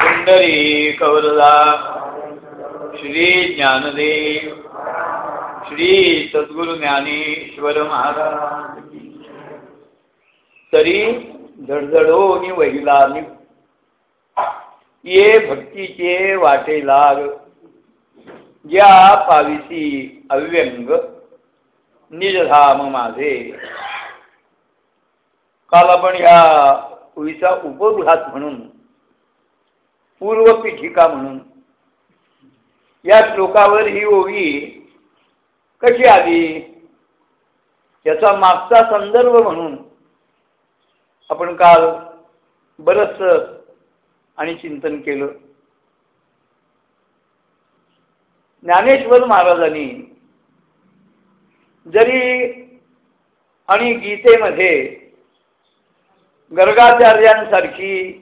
पुंडरी कवरदा श्री ज्ञानदेव श्री सद्गुरु ज्ञानेश्वर महाराज तरी धडधडोनी वहिला ये भक्तीचे वाटे लाग ज्या पाविसी अव्यंग निजधाम माझे काल आपण या ओळीचा उपगृहात म्हणून पूर्वपीठिका म्हणून या श्लोकावर ही ओवी कशी आली? याचा मागचा संदर्भ म्हणून आपण काल बरच आणि चिंतन केलं. ज्ञानेश्वर महाराजांनी जरी आणि गीतेमध्ये गर्गाचार्यांसारखी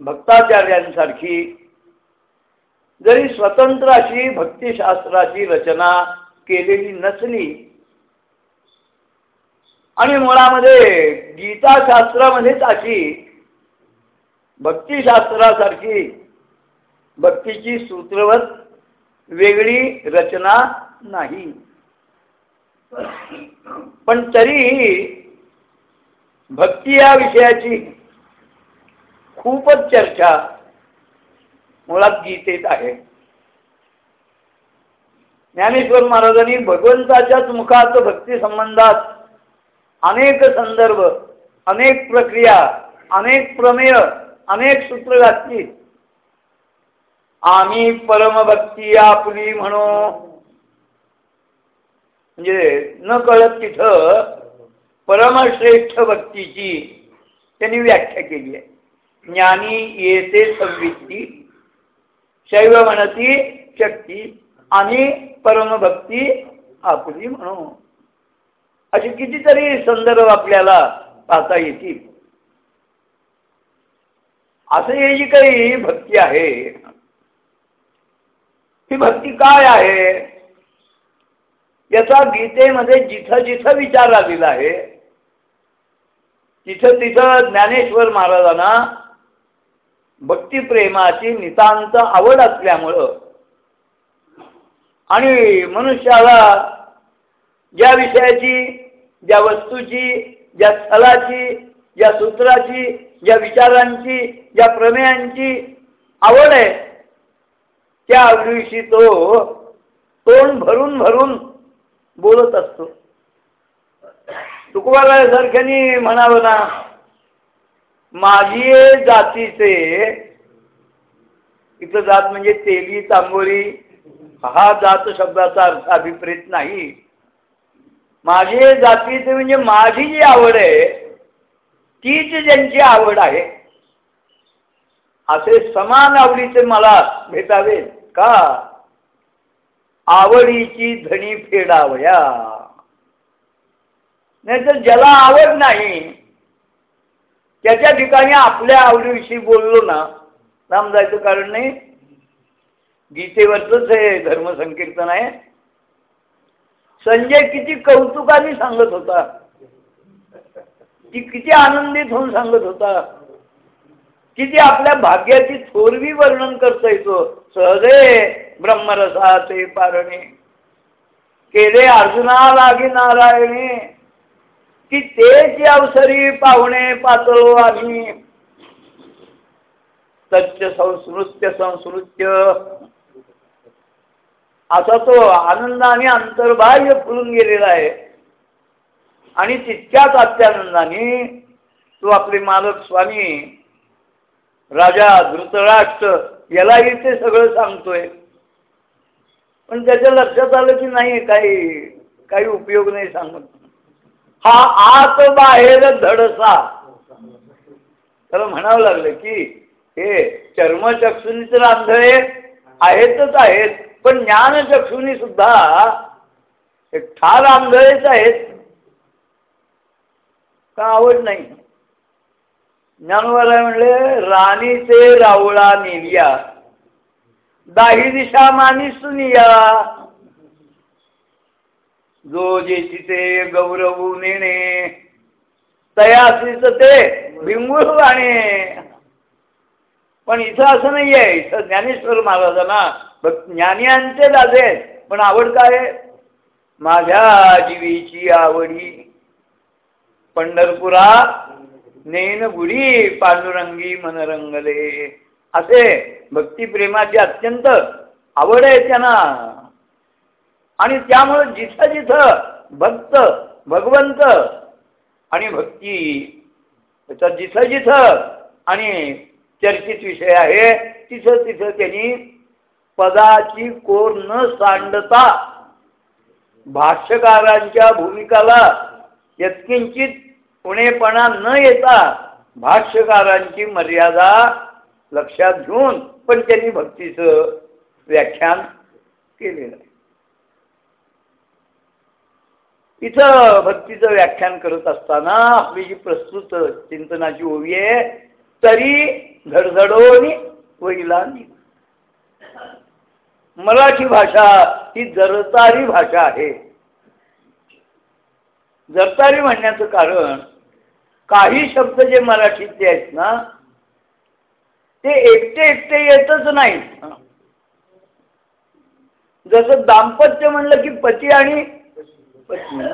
भक्ताचार्यांसारखी जरी स्वतंत्र अशी भक्तिशास्त्राची रचना केलेली नसली आणि मुळामध्ये गीताशास्त्रामध्येच अशी भक्तिशास्त्रासारखी भक्तीची सूत्रवत वेगळी रचना नाही. पण तरीही भक्ती या विषयाची खूपच चर्चा मुळात गीतेत आहे. ज्ञानेश्वर महाराजांनी भगवंताच्याच मुखात भक्ती संबंधात अनेक संदर्भ अनेक प्रक्रिया अनेक प्रमेय अनेक सूत्र घातली. आम्ही परमभक्ती आपली म्हणू. म्हणजे न कळत तिथं परमश्रेष्ठ भक्तीची त्यांनी व्याख्या केली आहे. ज्ञानी येते संवित्ती शैव म्हणती शक्ती आणि परमभक्ती आपली म्हणू अशी कितीतरी संदर्भ आपल्याला पाहता येतील. असं हे जी काही भक्ती आहे ही भक्ती काय आहे? याचा गीतेमध्ये जिथं जिथं विचार आलेला आहे तिथं तिथं ज्ञानेश्वर महाराजांना भक्तिप्रेमाची नितांत आवड असल्यामुळं आणि मनुष्याला ज्या विषयाची ज्या वस्तूची ज्या स्थलाची ज्या सूत्राची ज्या विचारांची ज्या प्रमेयांची आवड आहे त्या दिवशी तो तोंड भरून भरून बोलत असतो. सारख्यानी म्हणावं ना माझी जातीचे इथं जात म्हणजे तेली तांबोरी हा जात शब्दाचा अर्थ अभिप्रेत नाही. माझे जातीचे म्हणजे माझी जी आवड आहे तीच ज्यांची आवड आहे असे समान आवडीचे मला भेटावे का? आवडीची धणी फेडावया. नाही तर ज्याला आवड नाही त्याच्या ठिकाणी आपल्या आवडीविषयी बोललो ना लांब जायचं कारण नाही. गीतेवरच हे धर्मसंकीर्तन आहे. संजय किती कौतुकाने सांगत होता. ती किती आनंदित होऊन सांगत होता. किती आपल्या भाग्याची थोरवी वर्णन करता येतो. सहजे ब्रह्मरसाचे पारणे. केले अर्जुना लागी नारायणे. की तेच अवसरी पाहुणे पातळो आम्ही सच्च संस्कृत्य संस्कृत्य असा तो आनंदाने अंतर्बाह्य फुलून गेलेला आहे. आणि तितक्याच अत्यानंदाने तो आपले मालक स्वामी राजा धृतराष्ट्र यालाही ते सगळं सांगतोय. पण त्याच्या लक्षात आलं की नाही काही काही उपयोग नाही सांगत. हा आत बाहेर धडसा. तर म्हणावं लागलं की हे चर्मचक्षुनी तर आंधळे आहेतच आहेत पण ज्ञानचक्षुनी सुद्धा एक ठार आंधळेच आहेत. का आवड नाही? ज्ञानवाला म्हणले राणीचे रावळा नेलिया दाही दिशा मानिसून या जो जे ते गौरवू नेणे तयासीच ते भिंगुळ गाणे पण इथं असं नाही आहे इथं ज्ञानेश्वर महाराजांना ज्ञानियांचे दाजे पण आवड काय माझ्या जीवीची आवडी. पंढरपुरा नेन गुढी पांडुरंगी मनरंगले. असे भक्तिप्रेमाची अत्यंत आवड आहे त्यांना. आणि त्यामुळं जिथं जिथं भक्त भगवंत आणि भक्ती त्याचा जिथं जिथं आणि चर्चित विषय आहे तिथं तिथं त्यांनी पदाची कोर न सांडता भाष्यकारांच्या भूमिकाला यत्किंचित पुणेपणा न येता भाष्यकारांची मर्यादा लक्षात घेऊन पण त्यांनी भक्तीचं व्याख्यान केलेलं आहे. इथं भक्तीचं व्याख्यान करत असताना आपली जी प्रस्तुत चिंतनाची ओवी आहे तरी धडधडोनी वैलानी. मराठी भाषा ही जरतारी भाषा आहे. जरतारी म्हणण्याचं कारण काही शब्द जे मराठीतले आहेत ना ते एकटे एकटे येतच नाहीत. जसं दाम्पत्य म्हणलं की पती आणि पत्नी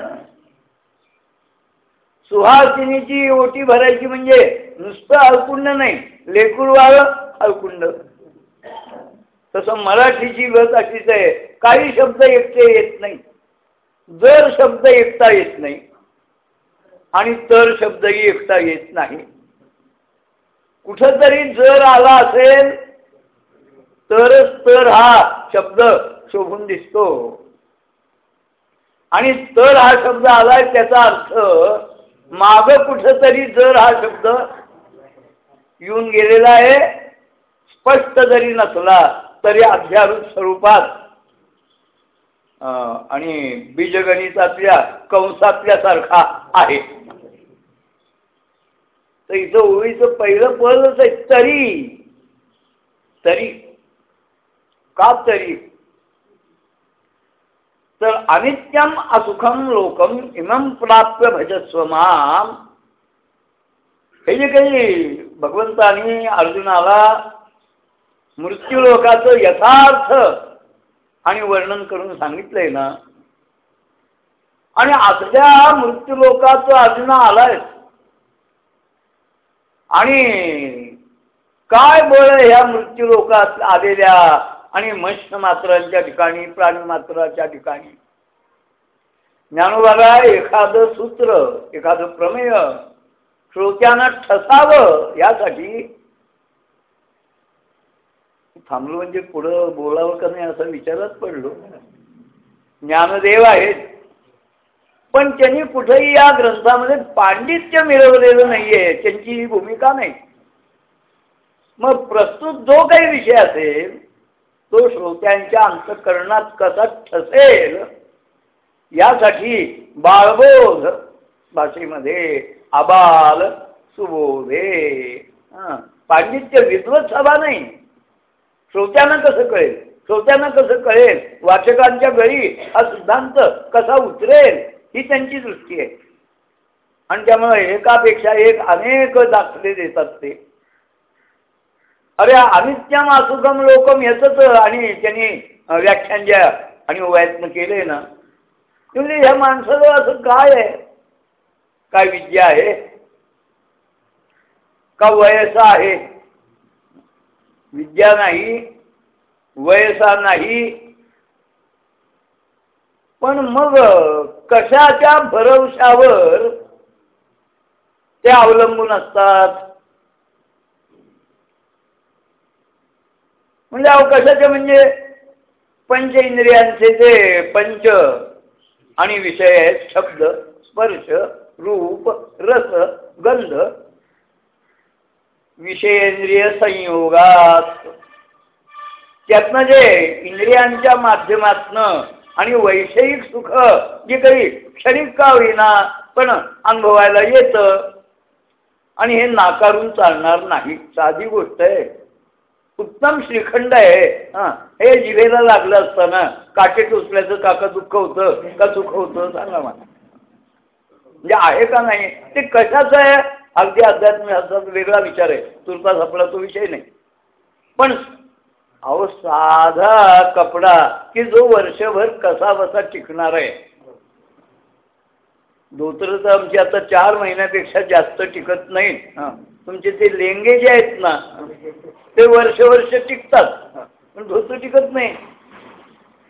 सुहासिनीची ओटी भरायची म्हणजे नुसतं अळकुंड नाही लेकुरवाळ अळकुंड तसं मराठीची गत अशीच आहे काही शब्द एकटे येत नाही जर शब्द एकता येत नाही आणि तर शब्दही एकता येत नाही. कुठंतरी जर आला असेल तरच तर हा शब्द शोभून दिसतो. आणि तर हा शब्द आलाय त्याचा अर्थ माग कुठंतरी जर हा शब्द येऊन गेलेला आहे स्पष्ट जरी नसला तरी अध्यारूप स्वरूपात आणि बीजगणितातल्या कंसातल्या सारखा आहे. तर इथं ओळीचं पहिलं पदच आहे तरी. तरी. का तरी? तर अनित्यम असुखम लोकम इमम प्राप्य भजस्व माम। हे जे काही भगवंतानी अर्जुनाला मृत्यूलोकाचं यथार्थ आणि वर्णन करून सांगितलंय ना. आणि असल्या मृत्यूलोकाचं अर्जुन आलाय. आणि काय बळ ह्या मृत्यूलोकात आलेल्या आणि मनुष्य मात्रांच्या ठिकाणी प्राणी मात्राच्या ठिकाणी. ज्ञानोबाला एखादं सूत्र एखादं प्रमेय श्रोत्यानं ठसावं यासाठी थांबलो म्हणजे पुढं बोलावं का नाही असं विचारच पडलो. ज्ञानदेव आहेत. पण त्यांनी कुठेही या ग्रंथामध्ये पांडित्य मिळवलेलं नाहीये त्यांची ही भूमिका नाही. मग प्रस्तुत जो काही विषय असेल तो श्रोत्यांच्या अंतकरणात कसा ठसेल यासाठी बाळबोध भाषेमध्ये आबाल सुबोधे. पांडित्य विद्वत सभा नाही. श्रोत्यांना कसं कळेल? श्रोत्यांना कसं कळेल? वाचकांच्या घरी हा सिद्धांत कसा उतरेल? ही त्यांची दृष्टी आहे. आणि त्यामुळे एकापेक्षा एक अनेक दाखले देतात ते. अरे अनित्यम असुखम लोकम याच आणि त्यांनी व्याख्यान ज्या आणि प्रयत्न केले ना म्हणजे ह्या माणसाला असं काय आहे? काय विद्या आहे? का वयसा आहे? विद्या नाही वयसा नाही. पण मग कशाच्या भरवशावर ते अवलंबून असतात? म्हणजे अवकाशाचे म्हणजे पंच इंद्रियांचे जे पंच आणि विषय आहेत शब्द स्पर्श रूप रस गंध विषयेंद्रिय संयोगात. त्यातनं जे इंद्रियांच्या माध्यमातनं आणि वैषयिक सुख जे काही क्षणिक का होईना पण अनुभवायला येतं आणि हे नाकारून चालणार नाही. साधी गोष्ट आहे. उत्तम श्रीखंड आहे. हा. हे जिभेला लागलं असताना काटे टोचल्याचं काका दुःख होतं का सुख होतं सांगा मला. म्हणजे आहे का नाही? ते कशाचं आहे? अगदी अध्यात्म असा वेगळा विचार आहे. तुरता आपला तो विषय नाही. पण अहो साधा कपडा की जो वर्षभर कसा बसा टिकणार आहे? धोतर तर आमची आता चार महिन्यापेक्षा जास्त टिकत नाहीत. तुमचे ते लेंगे जे आहेत ना ते वर्ष वर्ष टिकतात. पण धोतर टिकत नाही.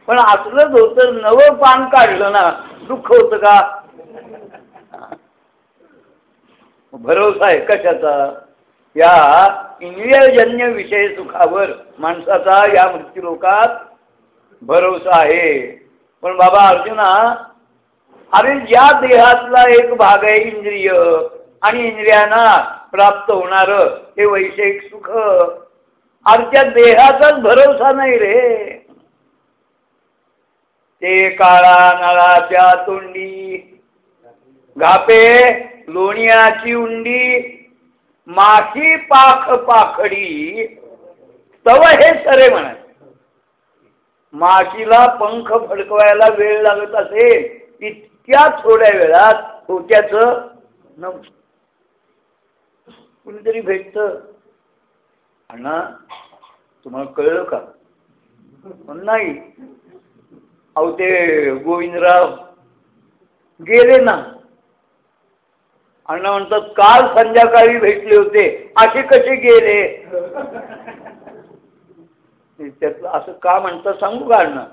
पण असलं धोतर नवं पान काढलं ना दुःख होतं का? भरोसा आहे कशाचा? या इंद्रियजन्य विषय सुखावर माणसाचा या मृत्यूलोकात भरोसा आहे. पण बाबा अर्जुना अरे ज्या देहातला एक भाग आहे इंद्रिय आणि इंद्रियांना प्राप्त होणार हे वैषयिक सुख. आमच्या देहाचाच भरोसा नाही रे. ते काळा नळाच्या तोंडी घापे लोणियाची उंडी माखी पाख पाखडी तव हे सरे म्हणत. माशीला पंख फडकवायला वेळ लागत असेल इतक्या थोड्या वेळात होत्याच नमस्कार कुणीतरी भेटत. अण्णा तुम्हाला कळलं का? नाही. अहो ते गोविंदराव गेले ना. अण्णा म्हणतात काल संध्याकाळी भेटले होते. असे कसे गेले? त्यातलं असं का म्हणतात सांगू का अण्णा?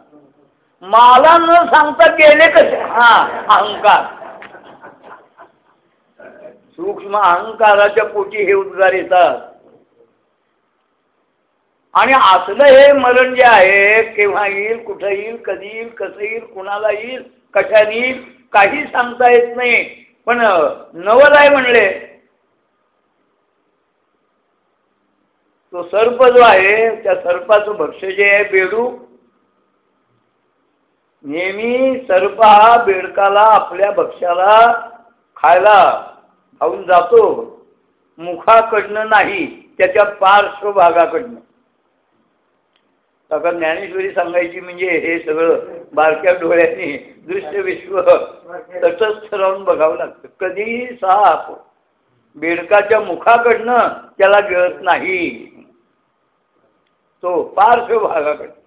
मला न सांगता गेले कसे? हा अहंकार. सूक्ष्म अहंकाराच्या पोटी हे उद्गार येतात. आणि असलं हे मरण जे आहे केव्हा येईल कुठं येईल कधी येईल कसं येईल कुणाला येईल कशाने येईल काही सांगता येत नाही. पण नवल आहे म्हणले तो सर्प जो आहे त्या सर्पाचं भक्ष्य जे आहे बेडू. नेहमी सर्प हा बेडकाला आपल्या भक्ष्याला खायला खाऊन जातो. मुखाकडनं नाही त्याच्या पार्श्वभागाकडनं. आता ज्ञानेश्वरी सांगायची म्हणजे हे सगळं बारक्या डोळ्यांनी दृश्य विश्व तटस्थ राहून बघावं लागतं. कधीही साप बेडकाच्या मुखाकडनं त्याला गिळत नाही. तो पार्श्वभागाकडनं.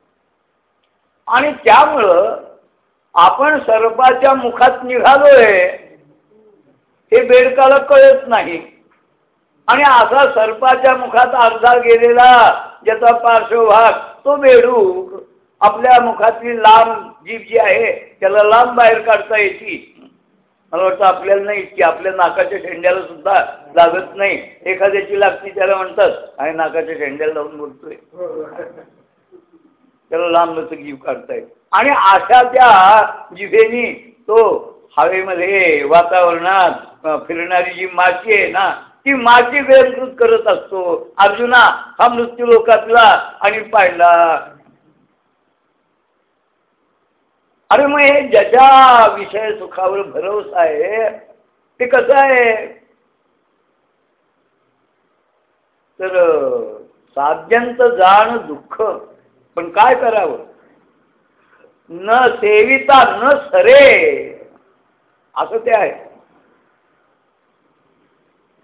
आणि त्यामुळं आपण सर्पाच्या मुखात निघालोय हे बेडकाला कळत नाही. आणि असा सर्पाच्या मुखात अर्धा गेलेला ज्याचा पार्श्वभाग तो बेडूक आपल्या मुखातली लांब जीभ जी आहे त्याला लांब बाहेर काढता येते. मला वाटतं आपल्याला नाही की आपल्या नाकाच्या शेंड्याला सुद्धा लागत नाही. एखाद्याची लागती त्याला म्हणतात आणि नाकाच्या शेंड्याला लावून बोलतोय. त्याला लांबच लचक जीव काढताय आणि अशा त्या जिभेनी तो हवेमध्ये वातावरणात फिरणारी जी माशी आहे ना ती माशी व्यंकृत करत असतो. अर्जुना हा मृत्यू लोकातला आणि पाहिला. अरे मग हे ज्याच्या विषय सुखावर भरवसा आहे ते कसं आहे? तर साध्यंत जाण दुःख पण काय करावं? न सेविता न सरे असं ते आहे.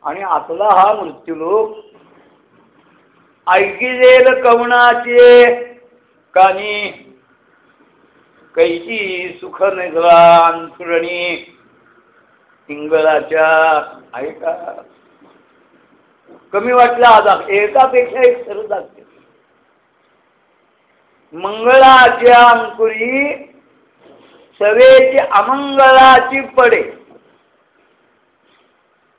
आणि आपला हा मृत्यूलोक ऐकिलेल कवणाचे कानी कैची सुख निद्रा अंतुरणी इंगळाच्या आहे का कमी वाटला आज एकापेक्षा एक सरळ दाखते मंगळाच्या अंकुरी सवेची अमंगळाची पडे.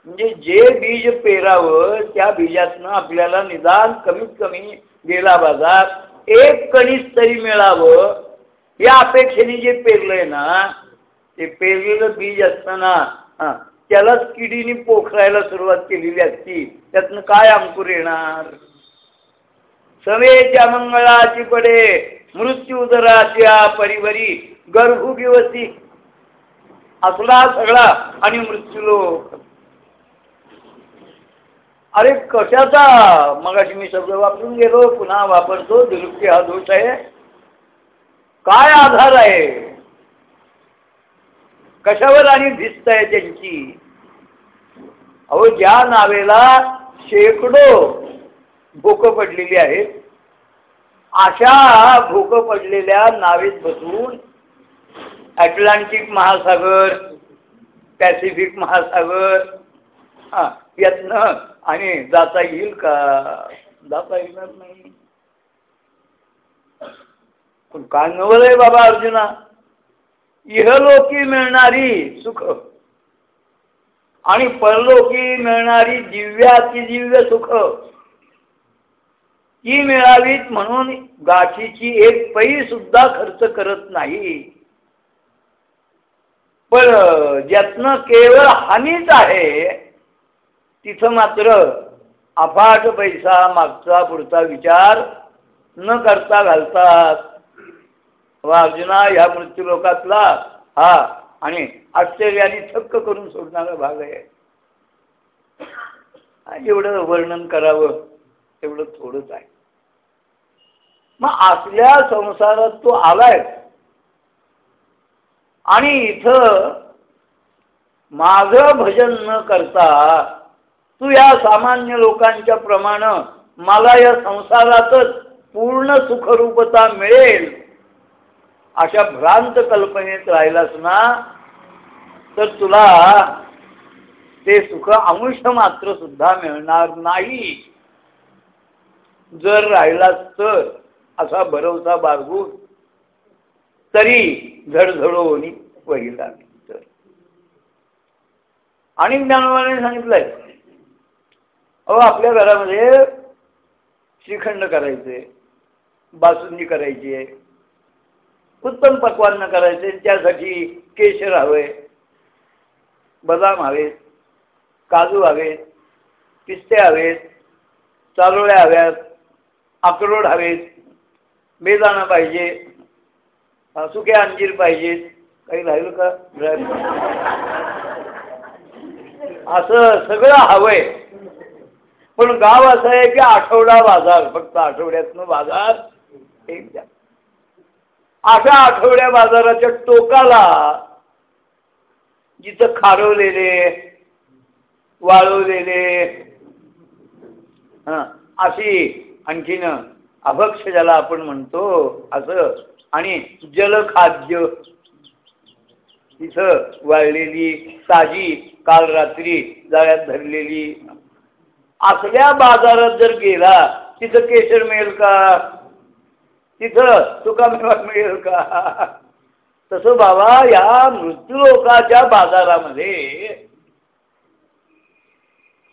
म्हणजे जे बीज पेरावं त्या बीजातनं आपल्याला निदान कमीत कमी गेला बाजार एक कणीस तरी मिळावं या अपेक्षेने जे पेरलंय ना ते पेरलेलं बीज असताना हा, त्यालाच किडीने पोखरायला सुरुवात केलेली असती त्यातनं काय अंकुर येणार? समेच्या मंगळाची पडे मृत्यू दराच्या परिवरी गर्भुगिवसी असला सगळा आणि मृत्यू लोक अरे कशाचा? मगाशी मी शब्द वापरून गेलो पुन्हा वापरतो दुरुस्ती हा दोष आहे. काय आधार आहे? कशावर आणि भिस्त आहे त्यांची? अहो ज्या नावेला शेकडो भूक पडलेली आहेत अशा भूक पडलेल्या नावेत बसून अटलांटिक महासागर पॅसिफिक महासागर हा यातनं आणि जाता येईल का? जाता येणार नाही. पण काय नवल आहे बाबा अर्जुना इहलोकी मिळणारी सुख आणि परलोकी मिळणारी दिव्याची दिव्य सुख ती मिळावीत म्हणून गाठीची एक पै सुद्धा खर्च करत नाही. पण ज्यातनं केवळ हानीच आहे तिथं मात्र अफाट पैसा मागचा पुढचा विचार न करता घालतात. वा अर्जुना ह्या मृत्यूलोकातला हा आणि आश्चर्याने थक्क करून सोडणारा भाग आहे. एवढं वर्णन करावं तेवढं थोडंच आहे. मग असल्या संसारात तो आलाय. आणि इथं माझं भजन न करता तू या सामान्य लोकांच्या प्रमाण मला या संसारातच पूर्ण सुखरूपता मिळेल. अशा भ्रांत कल्पनेत राहिलास ना तर तुला ते सुख अंश मात्र सुद्धा मिळणार नाही. जर राहिलास तर असा भरवसा बाळगून तरी झडझडवणी वहिला तर आणि ज्ञानवाने सांगितलंय अहो आपल्या घरामध्ये श्रीखंड करायचे बासुंदी करायची आहे उत्तम पक्वान्न करायचे त्यासाठी केशर हवे बदाम हवेत काजू हवेत पिस्ते हवेत चारोळ्या हव्यात अक्रोड हवेत बेदाणा पाहिजे सुके अंजीर पाहिजेत काही राहील का? असं सगळं हवंय. पण गाव असं आहे की आठवडा बाजार फक्त आठवड्यातनं बाजार एक द्या. अशा आठवड्या बाजाराच्या टोकाला जिथं खारवलेले वाळवलेले हा अशी आणखीन अभक्ष ज्याला आपण म्हणतो असं आणि जलखाद्य तिथं वाळलेली ताजी काल रात्री जाळ्यात धरलेली असल्या बाजारात जर गेला तिथं केशर मिळेल का? तिथं तुका मिळेल का? तसं बाबा या मृत्यूलोकाच्या बाजारामध्ये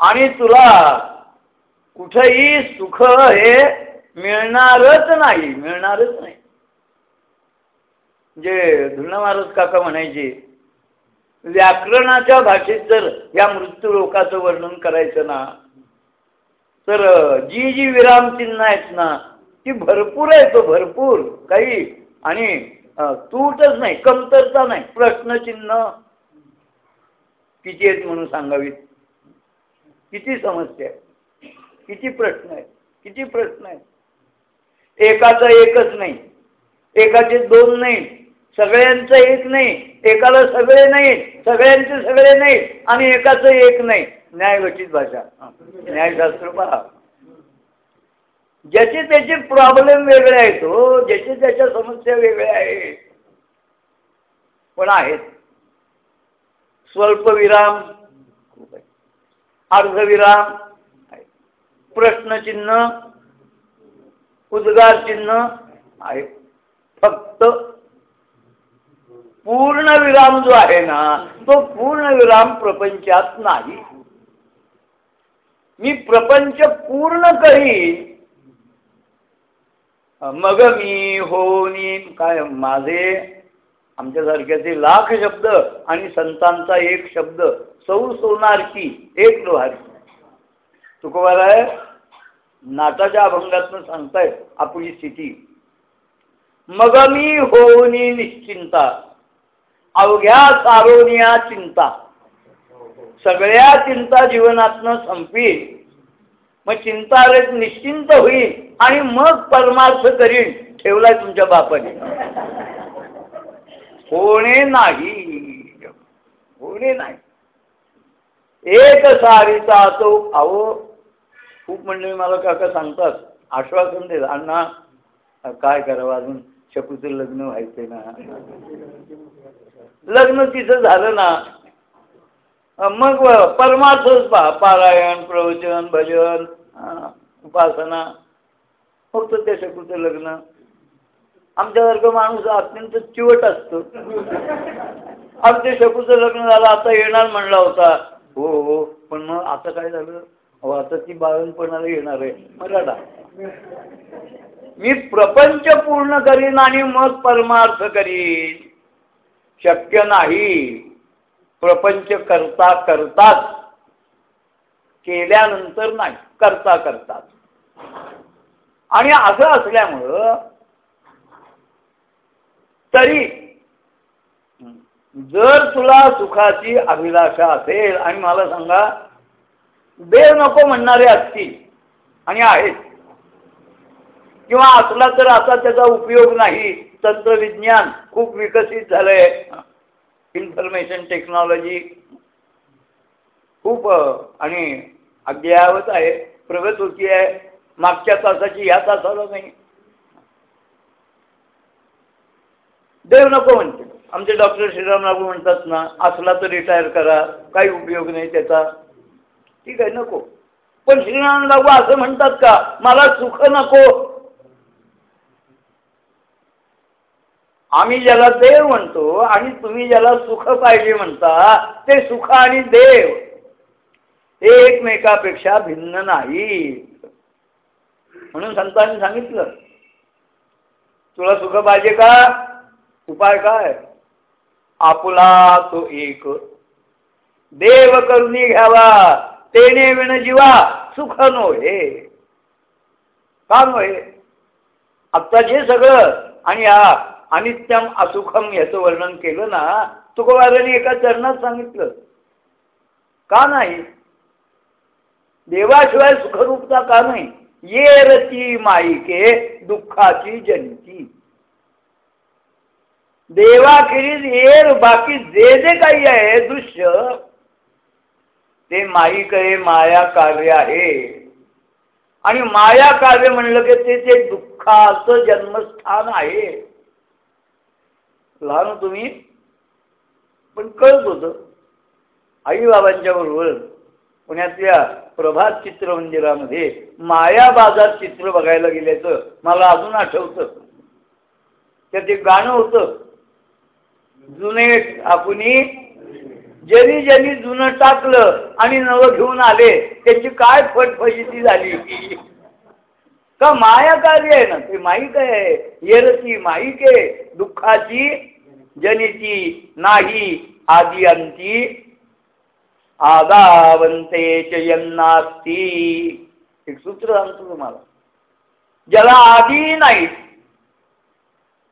आणि तुला कुठही सुख हे मिळणारच नाही मिळणारच नाही. जे धुर्ण महाराज काका म्हणायचे व्याकरणाच्या भाषेत जर या मृत्यू लोकाचं वर्णन करायचं ना तर जी जी विरामचिन्ह आहेत ना ती भरपूर आहे तो हो, भरपूर. काही आणि तूटच नाही कमतरता नाही. प्रश्नचिन्ह किती आहेत म्हणून सांगावीत? किती समस्या आहे किती प्रश्न आहेत? किती प्रश्न आहेत? एकाचा एकच नाही. एकाचे दोन नाही. सगळ्यांचं एक नाही. एकाला सगळे नाही सगळ्यांचे सगळे नाही आणि एकाचं एक नाही. न्यायवचित भाषा. न्यायशास्त्र पहा. ज्याचे त्याचे प्रॉब्लेम वेगळे आहेत हो ज्याचे त्याच्या समस्या वेगळ्या आहेत. पण आहेत. स्वल्पविराम अर्धविराम प्रश्नचिन्ह उद्गार चिन्ह आहे फक्त पूर्ण विराम जो आहे ना तो पूर्ण विराम प्रपंचात नाही. मी प्रपंच पूर्ण करीन. मग मी होनी काय माझे आमच्यासारख्याचे लाख शब्द आणि संतांचा एक शब्द सौ सोनारकी एक लोहारकी तुकोबाराय आहे नाटाच्या अभंगातनं सांगतायत आपली स्थिती. मग मी होनी निश्चिंता अवघ्या सारोनिया चिंता. सगळ्या चिंता जीवनातनं संपील मग चिंता निश्चिंत होईल आणि मग परमार्थ करीन ठेवलाय तुमच्या बापाने. होणे नाही. होणे नाही. एक सारीचा तो अहो खूप म्हणजे मला काका सांगतात आश्वासन दे अण्णा काय करावं अजून? शकुचं लग्न व्हायचंय ना. लग्न तिचं झालं ना मग परमार्थच पहा. पारायण प्रवचन भजन उपासना. फक्त ते शकुचं लग्न आमच्यासारखं माणूस अत्यंत चिवट असतो. आमच्या शकूचं लग्न झालं आता येणार म्हणला होता. हो हो पण मग आता काय झालं? हो आता ती बाळणपणाला येणार आहे. मराठा. मी प्रपंच पूर्ण करीन आणि मग परमार्थ करीन. शक्य नाही. प्रपंच करता करताच केल्यानंतर नाही करता करताच. आणि असं असल्यामुळं तरी जर तुला सुखाची अभिलाषा असेल आणि मला सांगा देव नको म्हणणारे असतील आणि आहेत किंवा असला तर आता त्याचा उपयोग नाही तंत्रविज्ञान खूप विकसित झालंय. इन्फॉर्मेशन टेक्नॉलॉजी खूप आणि अद्ययावत आहे. प्रगत होती आहे. मागच्या तासाची ह्या तासाला नाही. देव नको म्हणते. आमचे डॉक्टर श्रीराम लागू म्हणतात ना. असला तर रिटायर करा. काही उपयोग नाही त्याचा. ठीक आहे नको. पण श्रीराम लागू असं म्हणतात का? मला सुख नको. आम्ही ज्याला देव म्हणतो आणि तुम्ही ज्याला सुख पाहिजे म्हणता ते सुख आणि देव हे एकमेकापेक्षा भिन्न नाही. म्हणून संतांनी सांगितलं तुला सुख पाहिजे का? उपाय काय? आपुला तो एक. देव करुणी घ्यावा तेने विण जीवा सुख नो हे का नोहे? आत्ता जे सगळं आणि हा अनित्यम असुखम याचं वर्णन केलं ना तुकोबाराने एका चरणात सांगितलं. का नाही? देवाशिवाय सुखरूपता का नाही? ये रती माईके दुःखाची जनती. देवाखेरीज येर बाकी जे जे काही आहे दृश्य ते माईक आहे माया कार्य आहे. आणि माया कार्य म्हणलं की ते ते दुःखाचं जन्मस्थान आहे. लहान तुम्ही पण कळत होतं. आई बाबांच्या बरोबर पुण्यातल्या प्रभात चित्र मंदिरामध्ये माया बाजार चित्र बघायला गेल्याचं मला अजून आठवतं. त्यात ते गाणं होतं जुने आपुनी ज्यांनी ज्यांनी जुनं टाकलं आणि नवं घेऊन आले त्याची काय फटफजिती झाली. का माया कार्य आहे ना? ते माईक आहे. येरती माईक आहे. दुःखाची जनिती नाही आदी अंती आदावंते यन्नास्ती. एक सूत्र सांगतो तुम्हाला. ज्याला आधी नाही.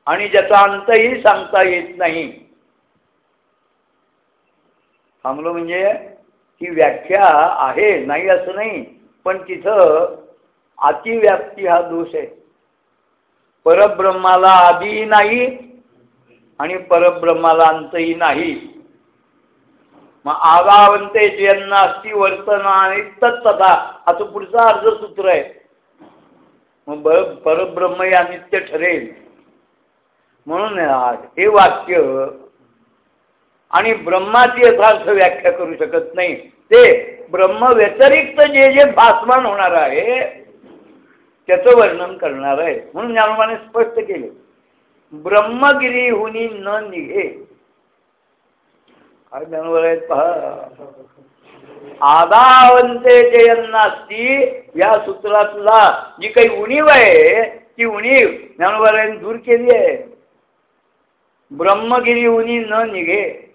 आणि ज्याचा अंतही सांगता येत नाही. थांबलो म्हणजे ती व्याख्या आहे नाही असं नाही पण तिथं अतिव्याप्ती हा दोष आहे. परब्रह्माला आधी नाही आणि परब्रह्माला अंतही नाही. मग आगावंते ज्यांना अस्थि वर्तन आणि तत्तथा असं पुढचा अर्धसूत्र आहे. मग बर परब्रह्म या नित्य ठरेल. म्हणून हे वाक्य आणि ब्रह्माची यथार्थ व्याख्या करू शकत नाही. ते ब्रह्म व्यतिरिक्त जे जे भासमान होणार आहे त्याचं वर्णन करणार आहे. म्हणून ज्ञानोबाने स्पष्ट केले. ब्रह्मगिरी हुनी न निघे. काय ज्ञानोबर आहेत पहा. आदावंते जयन्नास्ती या सूत्रातला जी काही उणीव आहे ती उणीव ज्ञानोबारायांनी दूर केली आहे. ब्रह्मगिरी उनी न निघे.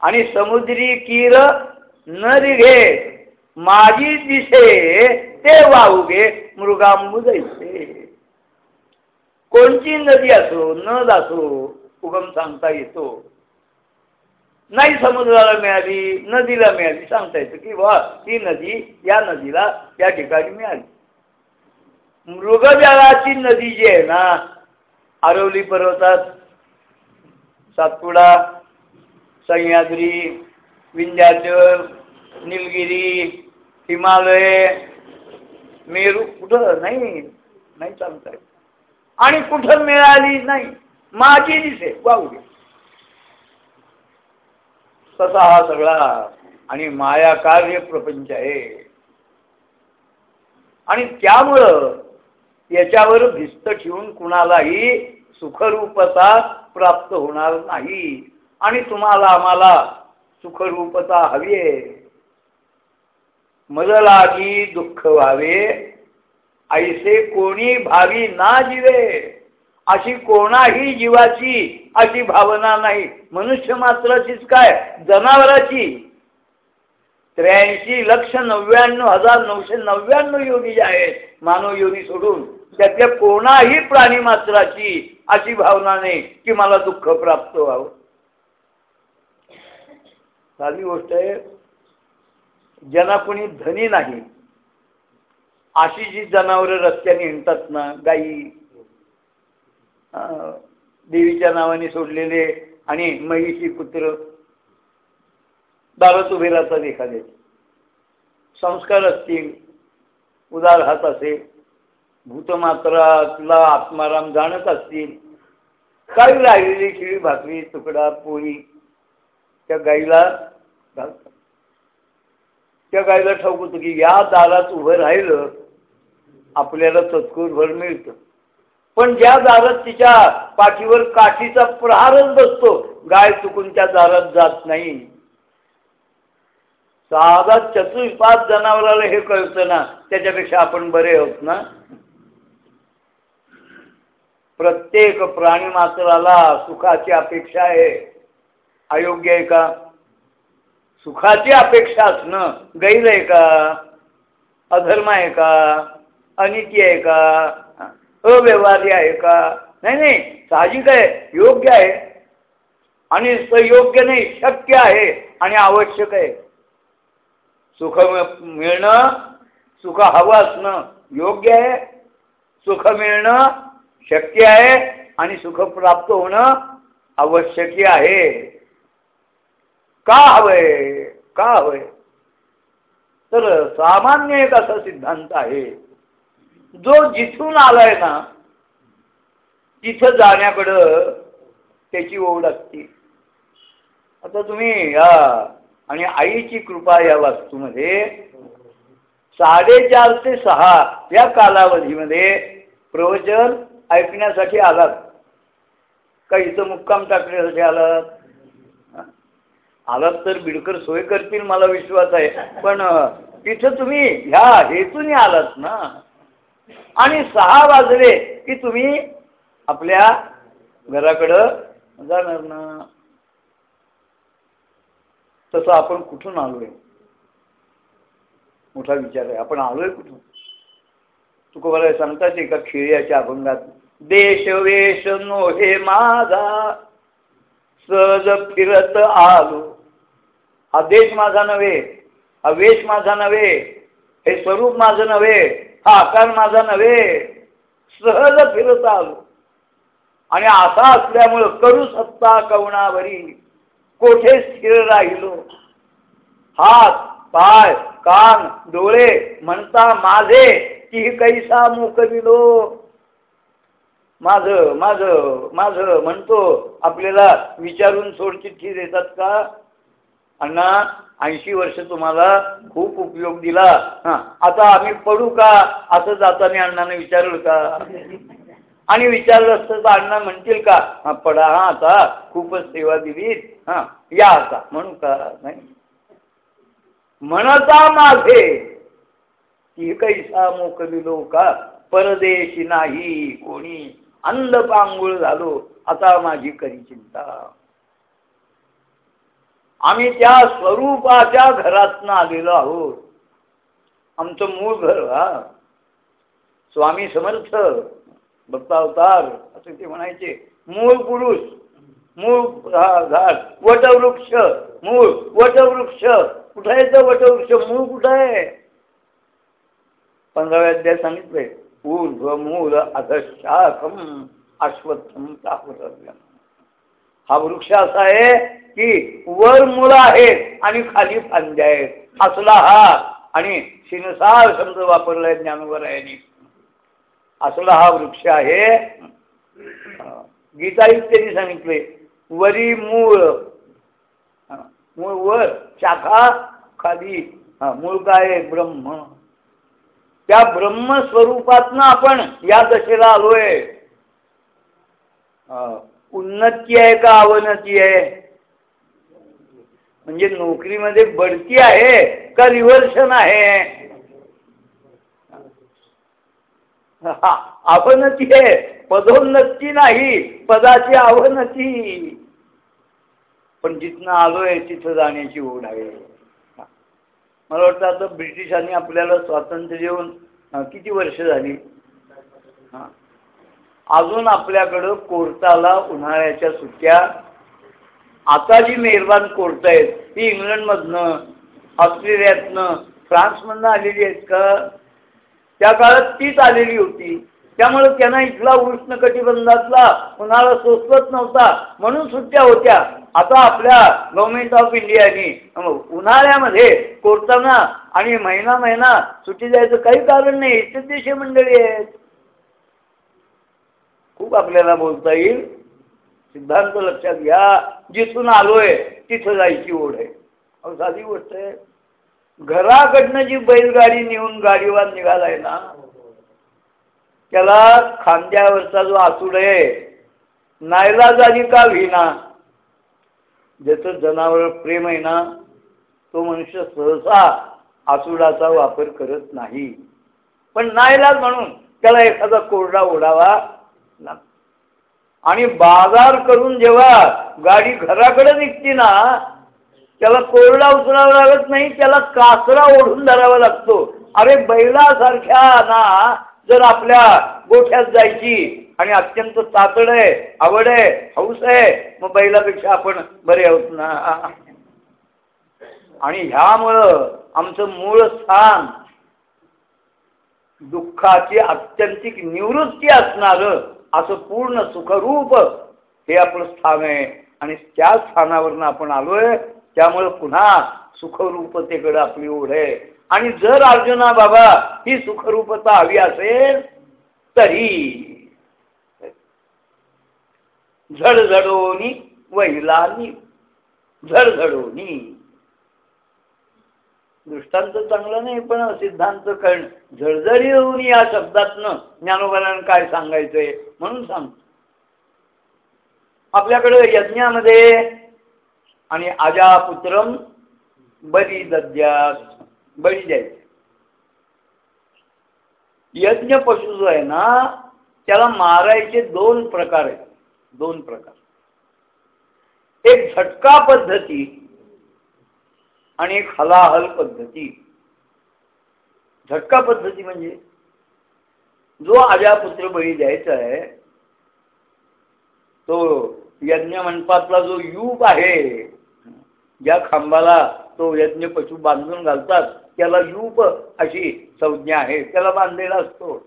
आणि समुद्री किर न निघे. माझी दिसे ते वाहुगे मृगांबुजैसे कोणची नदी असो नद असो उगम सांगता येतो. नाही समुद्राला मिळाली नदीला मिळाली सांगता येतं की वा ती नदी या नदीला या ठिकाणी मिळाली. मृगजळाची नदी जी आहे ना आरवली पर्वतात सातपुडा सह्याद्री विंध्याचल निलगिरी हिमालय मेरू कुठं? नाही नाही सांगता येत. आणि कुठं मिळाली नाही. माझी दिसे वाहू तसा हा सगळा आणि माया कार्य प्रपंच आहे. आणि त्यामुळं याच्यावर भिस्त ठेवून कुणालाही सुखरूपता प्राप्त होणार नाही. आणि तुम्हाला आम्हाला सुखरूपता हवी आहे. मदलागी दुःख व्हावे ऐसे कोणी भावी ना जीवे अशी कोणाही जीवाची अशी भावना नाही. मनुष्य मात्राचीच काय? जनावराची. त्र्याऐंशी लक्ष नव्याण्णव हजार नऊशे नव्याण्णव योगी जे आहेत मानव योगी सोडून त्यातल्या कोणाही प्राणी मात्राची अशी भावना नाही की मला दुःख प्राप्त व्हावं. साधी गोष्ट आहे ज्यांना कोणी धनी नाही अशी जी जनावरं रस्त्याने हिंडतात ना गाई देवीच्या नावाने सोडलेले आणि महिषी पुत्र दारात उभे राहतात एखादे. संस्कार असतील उदार हात असेल भूतमात्रातला आत्माराम जाणत असतील काही राहिलेली शिळी भाकरी तुकडा पोळी त्या गाईला घालतात. त्या गाईला ठाऊक होतं की या दारात उभं राहिलं आपल्याला भर मिळतं. पण ज्या दारात तिच्या पाठीवर काठीचा प्रहारच बसतो गाय चुकून त्या दारात जात नाही. साधा चतुर्पाच जनावराला हे कळतं ना त्याच्यापेक्षा आपण बरे आहोत ना? प्रत्येक प्राणी मात्राला सुखाची अपेक्षा आहे. अयोग्य आहे का? सुखाची अपेक्षा असणं गैर आहे का? अधर्म आहे का? अनिती आहे का? अव्यवहारी आहे का? नाही नाही. साहजिक आहे. योग्य आहे. आणि सयोग्य नाही शक्य आहे आणि आवश्यक आहे. सुख मिळणं सुख हवं असणं योग्य आहे. सुख मिळणं शक्य आहे आणि सुख प्राप्त होणं आवश्यक आहे. का हवंय? का हवंय? तर सामान्य एक असा सिद्धांत आहे. जो जिथून आलाय ना तिथं जाण्याकडं त्याची ओढ असते. आता तुम्ही या आणि आईची कृपा या वास्तूमध्ये साडेचार ते सहा या कालावधीमध्ये प्रवचन ऐकण्यासाठी आलात. का इथं मुक्काम टाकण्यासाठी आलात? आलात तर बिडकर सोय करतील मला विश्वास आहे. पण तिथं तुम्ही ह्या हेतून आलात ना आणि सहा वाजले की तुम्ही आपल्या घराकडं जाणार ना. तसं आपण कुठून आलोय? मोठा विचार आहे. आपण आलोय कुठून? तुका मला सांगताच एका खेळ्याच्या अभंगात देश वेश नो हे माझा सहज फिरत आलो. हा देश माझा नव्हे हा वेश माझा नव्हे हे स्वरूप माझं नव्हे. हा आकार माझा नव्हे. सहज फिरत आलो. आणि असा असल्यामुळं करू सत्ता कवणावरी कोठे स्थिर राहिलो? हात पाय कान डोळे म्हणता माझे की कैसा मोकविलो माझ माझ माझ म्हणतो. आपल्याला विचारून सोडचिठ्ठी देतात का? अण्णा ऐंशी वर्ष तुम्हाला खूप उपयोग दिला. हा आता आम्ही पडू का? असं जाताना अण्णाने विचारलं का? आणि विचारलं असतं तर अण्णा म्हणतील का? हा पडा हा आता खूपच सेवा दिली हा या आता. म्हणू का? नाही. म्हणता माझे की कैसा मोकलिलो का? परदेशी नाही कोणी अंध पांगुळ झालो आता माझी करी चिंता? आम्ही त्या स्वरूपाच्या घरातनं आलेलो आहोत. आमचं मूळ घर हा. स्वामी समर्थ भक्ता अवतार ते म्हणायचे. मूळ पुरुष मूळ झाड वटवृक्ष मूळ वटवृक्ष. कुठं आहे तर वटवृक्ष? मूळ कुठं आहे? पंधराव्या अध्याय सांगितले ऊर्ध्व मूल अधशाखम अश्वत्थम तापरव्यम हा वृक्ष असा आहे की वर मुलं आहेत आणि खाली फांद्या आहेत. असला हा. आणि शिनसार शब्द वापरलाय ज्ञानवर असला हा वृक्ष आहे. गीताईत त्यांनी सांगितले वरी मूळ. मूळ वर शाखा खाली. मूळ काय ब्रह्म. त्या ब्रह्मस्वरूपातनं आपण या दशेला आलोय. उन्नती आहे का अवनती आहे? म्हणजे नोकरीमध्ये बढती आहे का रिव्हर्शन आहे? अवनती आहे. पदोन्नती नाही पदाची अवनती. पण जिथनं आलोय तिथं जाण्याची ओढ आहे. मला वाटतं आता ब्रिटिशांनी आपल्याला स्वातंत्र्य देऊन किती वर्ष झाली? हां. अजून आपल्याकडं कोर्टाला उन्हाळ्याच्या सुट्ट्या. आता जी मेहरबान कोर्ट आहेत ती इंग्लंडमधनं ऑस्ट्रेलियातनं फ्रान्समधनं आलेली आहेत का? त्या काळात तीच आलेली होती. त्यामुळे त्यांना इथला उष्ण कटिबंधातला उन्हाळा सोसत नव्हता. म्हणून सुट्ट्या होत्या. आता आपल्या गव्हर्नमेंट ऑफ इंडियानी उन्हाळ्यामध्ये कोर्टाना आणि महिना महिना सुट्टी द्यायचं काही कारण नाही. इथे देशी मंडळी आहेत. आपल्याला बोलता येईल? सिद्धांत लक्षात घ्या. जिथून आलोय तिथं जायची ओढ आहे. अहो साधी गोष्ट आहे. घराकडनं जी बैलगाडी नेऊन गाडीवर निघालाय ना त्याला खांद्यावरचा जो आसूड आहे नायला झाली का विना ज्याचं जनावर प्रेम आहे ना तो मनुष्य सहसा आसुडाचा वापर करत नाही. पण नायलाज म्हणून त्याला एखादा कोरडा ओढावा आणि बाजार करून जेव्हा गाडी घराकडे निघते ना त्याला कोरडा उचलावा लागत नाही त्याला कासरा ओढून धरावा लागतो. अरे बैलासारख्या ना जर आपल्या गोठ्यात जायची आणि अत्यंत तातड आहे आवड आहे हौस आहे मग बैलापेक्षा आपण बरे आहोत ना. आणि ह्यामुळं आमचं मूळ स्थान दुःखाची अत्यंतिक निवृत्ती असणारं असं पूर्ण सुखरूप हे आपलं स्थान आहे. आणि त्या स्थानावरनं आपण आलोय त्यामुळे पुन्हा सुखरूपतेकडे आपली ओढ आहे. आणि जर अर्जुना बाबा ही सुखरूपता हवी असेल तरी झडझडोनी वैलानी झडझडोनी. दृष्टांत चांगलं नाही पण सिद्धांत कळण. झळझळी होऊन या शब्दातनं ज्ञानोबाला काय सांगायचंय म्हणून सांगतो. आपल्याकडे यज्ञामध्ये आणि अजापुत्रम बळी दद्यास बळी द्यायचे. यज्ञ पशु जो आहे ना त्याला मारायचे दोन प्रकार आहेत. दोन प्रकार. एक झटका पद्धती आणि एक हलाहल पद्धती. झटका पद्धती म्हणजे जो अजापुत्र बळी द्यायचा आहे तो यज्ञ मंडपातला जो युग आहे ज्या खांबाला तो यज्ञ पशु बांधून घालतात त्याला यूप अशी संज्ञा आहे त्याला बांधलेला असतो.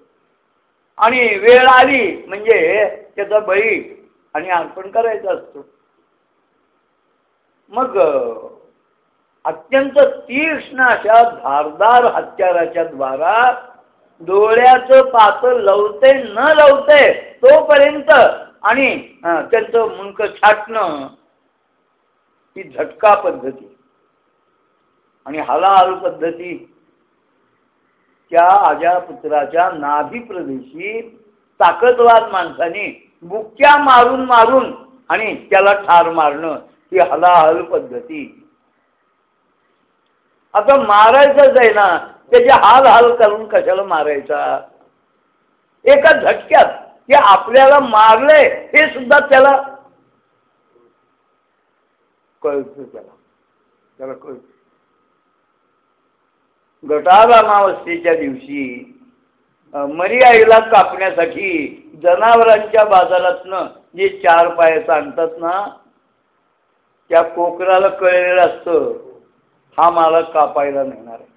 आणि वेळ आली म्हणजे त्याचा बळी आणि अर्पण करायचा असतो. मग अत्यंत तीक्ष्ण अशा धारदार हत्याराच्या द्वारा डोळ्याचं पातळ लवते न लवते तोपर्यंत आणि त्यांचं मुंक छाटणं ही झटका पद्धती. आणि हलाहल पद्धती. त्या अजापुत्राच्या नाभी प्रदेशी ताकदवाद माणसाने बुक्या मारून मारून आणि त्याला ठार मारणं ही हलाहल पद्धती. आता मारायचंच आहे ना त्याचे हाल हाल करून कशाला मारायचा? एका झटक्यात ते आपल्याला मारले हे सुद्धा त्याला कळत त्याला. त्याला कळत. गटारामावस्थेच्या दिवशी मरी आईला कापण्यासाठी जनावरांच्या बाजारातनं जे चार पायाचं आणतात ना त्या कोकराला कळलेलं असतं. हा मला कापायला नेणार आहे.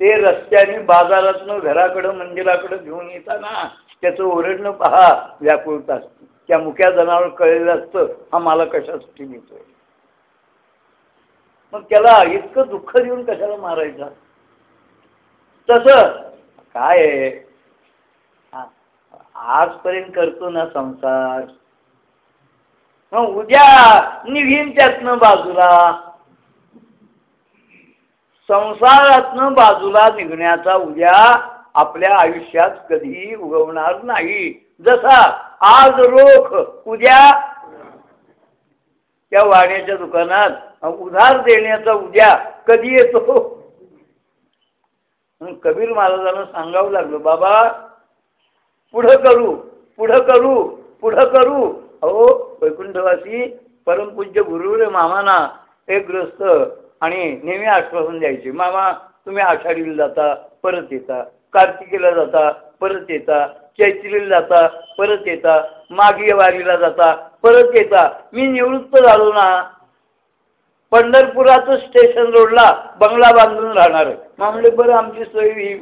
ते रस्त्याने बाजारातनं घराकडं मंदिराकडं घेऊन येताना त्याचं ओरडणं पहा व्याकुळत असतं. त्या मुख्या जनावर कळलेलं असतं हा मला कशासाठी मिळतोय मग त्याला इतकं दुःख देऊन कशाला मारायचा? तस काय आहे? आजपर्यंत करतो ना संसार. मग उद्या निघीन त्यातनं बाजूला. संसारातनं बाजूला निघण्याचा उद्या आपल्या आयुष्यात कधीही उगवणार नाही. जसा आज रोख उद्या त्या वाण्याच्या दुकानात उधार देण्याचा उद्या कधी येतो? कबीर महाराजांना सांगावं लागलं बाबा पुढं करू पुढं करू पुढं करू. अहो वैकुंठवासी परमपूज्य गुरुरे मामाना एक ग्रस्त आणि नेहमी आश्वासन द्यायचे मामा तुम्ही आषाढीला जाता परत येता. कार्तिकेला जाता परत येता. चैत्रीला जाता परत येता. माघी वारीला जाता परत येता. मी निवृत्त झालो ना पंढरपुराचं स्टेशन रोडला बंगला बांधून राहणार आहे. म्हणले बरं आमची सोय ही.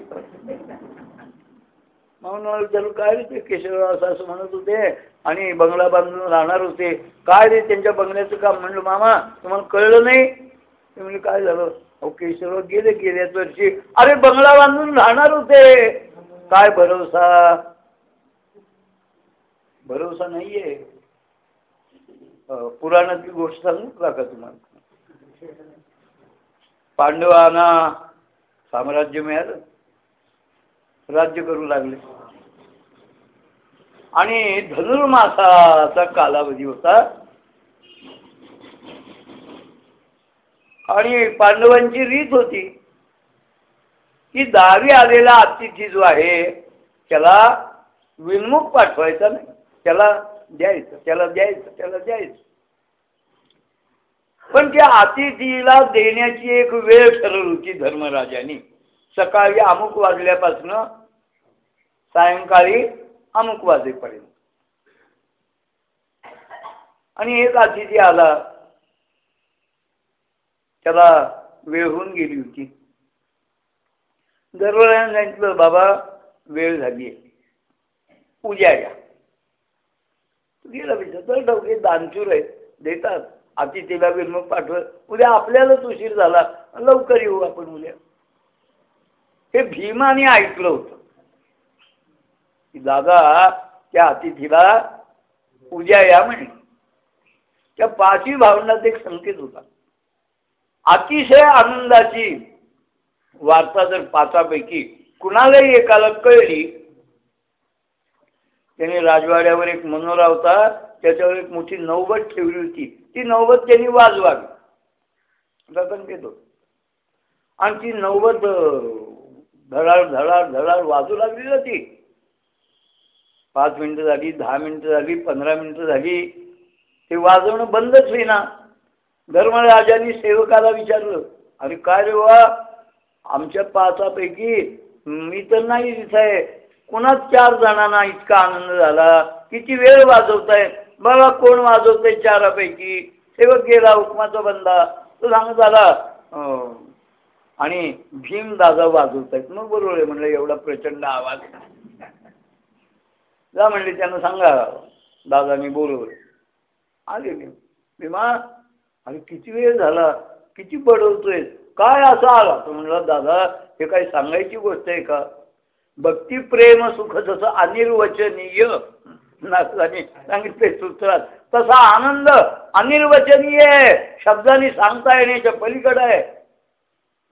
म्हणून त्याला काय रे ते केशवराव असं असं म्हणत होते आणि बंगला बांधून राहणार होते. काय रे त्यांच्या बंगल्याचं काम? म्हणलं मामा तुम्हाला कळलं नाही? ते म्हणजे काय झालं? अहो केशवराव गेले गेल्याच वर्षी. अरे बंगला बांधून राहणार होते. काय भरोसा? भरोसा नाहीये. पुराणातली गोष्ट सांगू का तुम्हाला? पांडवांना साम्राज्य मिळालं. राज्य करू लागले. आणि धनुर्मासाचा कालावधी होता. आणि पांडवांची रीत होती. की दावी आलेला अतिथी जो आहे त्याला विनमुख पाठवायचा नाही. त्याला द्यायचं त्याला द्यायचं त्याला द्यायचं. पण त्या अतिथीला देण्याची एक वेळ ठरवली होती धर्मराजाने. सकाळी अमुक वाजल्यापासून सायंकाळी अमुक वाजेपर्यंत. आणि एक अतिथी आला. त्याला वेळ होऊन गेली होती. दररोज सांगितलं बाबा वेळ झाली आहे. उद्या या. गेला विचार डोके दानचूर आहेत. देतात. अतिथीला विनमुख पाठवत. उद्या आपल्यालाच उशीर झाला. लवकर येऊ आपण उद्या. हे भीमाने ऐकलं होतं. की दादा त्या अतिथीला उद्या या म्हणे. त्या पाचवी भावनात एक संकेत होता. अतिशय आनंदाची वार्ता जर पाचापैकी कुणालाही एकाला कळली त्यांनी राजवाड्यावर एक मनोरा होता त्याच्यावर एक मोठी नौबत ठेवली होती. ती नौबत त्यांनी वाजवावी. रतन घेतो आणि ती नौबत धडाड धडाड धडाड वाजू लागली ना ती. पाच मिनिटं झाली दहा मिनिटं झाली पंधरा मिनिटं झाली. ते वाजवणं बंदच होईना. धर्मराजांनी सेवकाला विचारलं अरे काय रे वा आमच्या पाचापैकी मी तर नाही दिसाय. आहे कुणाच चार जणांना इतका आनंद झाला? किती वेळ वाजवताय बघा कोण वाजवतंय चारापैकी. सेवक गेला हुकमाचा बंदा. तो सांगत आला आणि भीम दादा वाजवतायत. मग बरोबर आहे म्हणलं एवढा प्रचंड आवाज. जा म्हणले त्यांना सांगा. दादा मी बरोबर. आले भीमा आणि किती वेळ झाला? किती बडवतोय? काय असं आला? तो म्हणला दादा हे काही सांगायची गोष्ट आहे का? भक्ती प्रेम सुख जसं अनिर्वचनीय. नाचाने सांगितले सूत्रात तसा आनंद अनिर्वचनीय शब्दाने सांगता येण्याच्या पलीकडे आहे.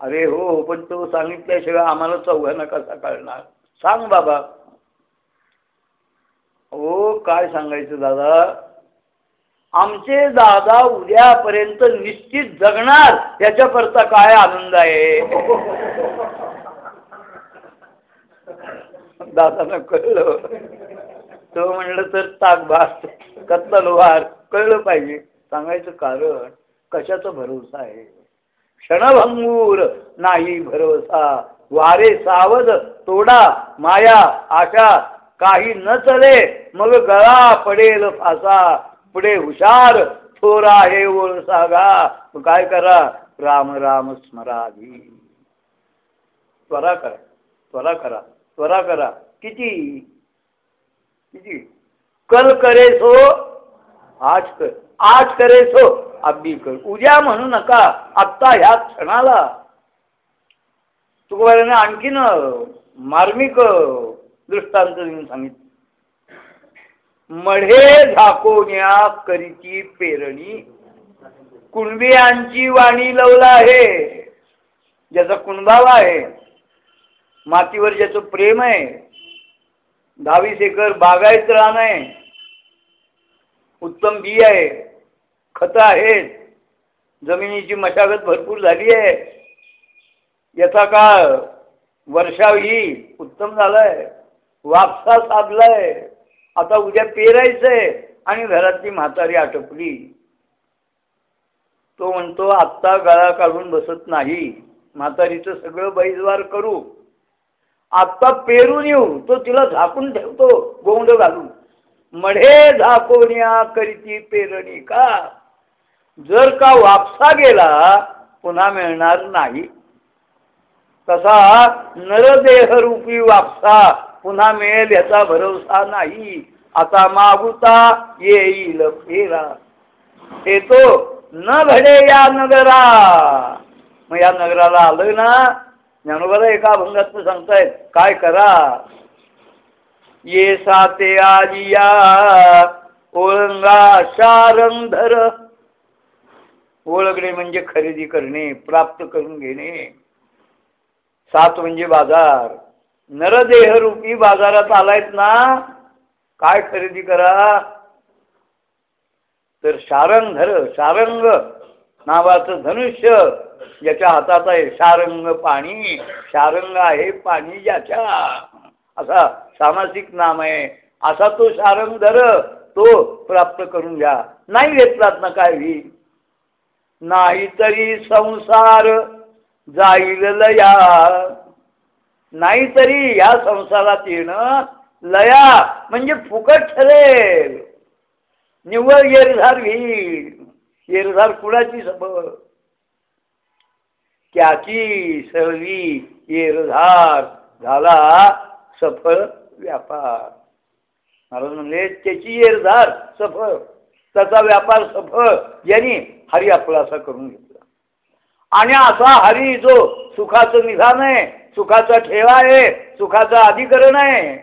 अरे हो, हो पण तो सांगितल्याशिवाय आम्हाला चौघांना कसा कळणार? सांग बाबा. हो काय सांगायचं दादा? आमचे दादा उद्यापर्यंत निश्चित जगणार याच्याकरता काय आनंद आहे? दादानं कळलं. तो म्हणलं तर ताकभास कत्तल लोहार? कळलं पाहिजे. सांगायचं कारण कशाचा भरोसा आहे? क्षणभंगूर नाही भरोसा. वारे सावध तोडा माया आशा काही न चले मग गळा पडेल फासा. पुढे हुशार थोरा हे ओळ सागा. काय करा? राम राम स्मराधी. त्वरा करा त्वरा करा त्वरा करा. किती? किती? कल करे सो आज कर आज करे सो अगदी कर. उद्या म्हणू नका आत्ता ह्या क्षणाला. तुकोबाराने आणखीन मार्मिक दृष्टांत देऊन सांगितलं. मढे झाकोण्या करीची पेरणी. कुणबियांची वाणी लवला आहे. ज्याचा कुणबावा आहे. मातीवर ज्याचं प्रेम आहे. दहावीस एकर बागायत रान आहे. उत्तम बी आहे. खत आहेत जमिनीची मशागत भरपूर झाली आहे. याचा काळ वर्षावही उत्तम झालाय. वापसा साधलाय. आता उद्या पेरायचंय आणि घरातली म्हातारी आटपली. तो म्हणतो आत्ता गळा काढून बसत नाही. म्हातारीचं सगळं बैजवार करू. आत्ता पेरून येऊ. तो तिला झाकून ठेवतो गोंड घालून. मढे झाकोण्या करीती पेरणी का? जर का वापसा गेला पुन्हा मिळणार नाही. तसा नरदेहरूपी वापसा. पुन्हा मिळेल याचा भरोसा नाही. आता मागुता येईल फेरा. येतो न घडे या नगरा. मग या नगराला आलोय ना ज्ञानोबाला एका अभंगात सांगतायत काय करा? ये साते आजिया ओळंगा शारंधर. ओळखणे म्हणजे खरेदी करणे प्राप्त करून घेणे. सात म्हणजे बाजार. नरदेह रूपी बाजारात आलायत ना? काय खरेदी करा? तर शारंग धर शारंग नावाचं धनुष्य ज्याच्या हातात आहे. शारंग पाणी शारंग आहे पाणी ज्याच्या असा सामासिक नाम आहे. असा तो शारंग धर तो प्राप्त करून घ्या. नाही घेतलात ना काय ही नाहीतरी संसार जाईल लया. नाहीतरी या संसारात येणं लया म्हणजे फुकट ठरेल. निव्वळ येरधार घेईल. येरधार कुणाची सफळ त्याची सर्वी येरधार झाला सफळ व्यापार. महाराज म्हणले त्याची येरधार सफळ त्याचा व्यापार सफळ यांनी हरी आपला असा करून घेतला. आणि असा हरी जो सुखाचं निधान आहे सुखाचा ठेवा आहे सुखाचं अधिकरण आहे.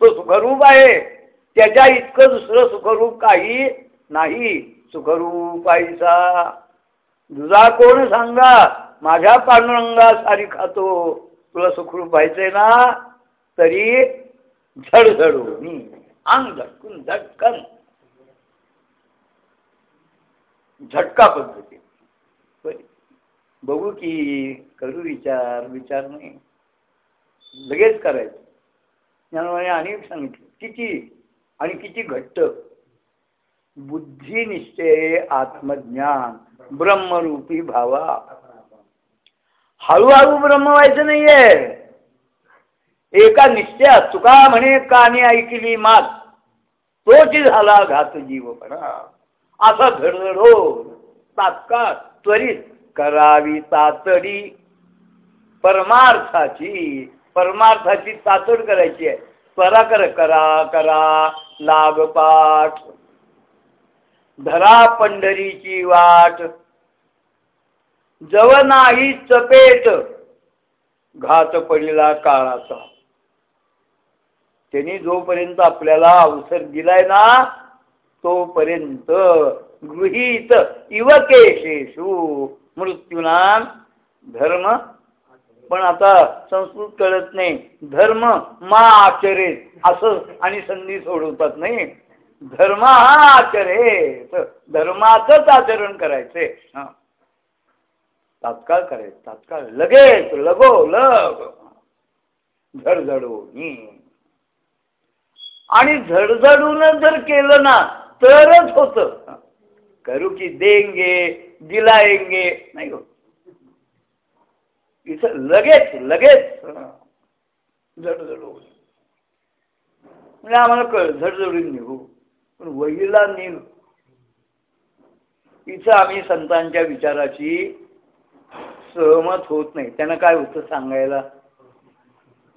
तो सुखरूप आहे. त्याच्या इतकं दुसरं सुखरूप काही नाही. सुखरूप आईचा दुजा कोण सांगा? माझ्या पांडुरंगा सारी खातो. तुला सुखरूप व्हायचंय ना? तरी झडझडू. मी अंग झटकून झटकन. झटका पद्धती बघू की करू विचार. विचार नाही. लगेच करायचं. ज्ञानवाने अनेक सांगितले किती? आणि किती घट्ट? बुद्धी निश्चय आत्मज्ञान ब्रह्मरूपी भावा. हळूहळू ब्रह्म व्हायचं नाहीये. एका निश्चयात तुका म्हणे काने ऐकली मात. तोच झाला घात जीवपणा असा धडधडो तात्काळ त्वरित करावी तातडी. परमार्थाची परमार्थाची तातड करायची आहे. त्वरा कर करा करा लागपाठ धरा पंढरीची वाट. जव नाही चपेट. घात पडलेला काळाचा. त्यांनी जोपर्यंत आपल्याला अवसर दिलाय ना तोपर्यंत गृहीत इवकेशेषु मृत्यूना धर्म पण आता संस्कृत कळत नाही. धर्म मा आचरेत असं आणि संधी सोडवतात नाही. धर्म हा आचरेत. धर्माचंच आचरण करायचे. हा. तात्काळ करायचं तात्काळ. लगेच लगो लग. झडझडून. आणि झडझडून जर केलं ना तरच होत. करू की देंगे दिलायंगे. नाही होत. इथं लगेच लगेच जडजड म्हणजे आम्हाला कळ झडझडून निघू. पण वहिला निघ. इथं आम्ही संतांच्या विचाराची सहमत होत नाही. त्यांना काय होतं सांगायला?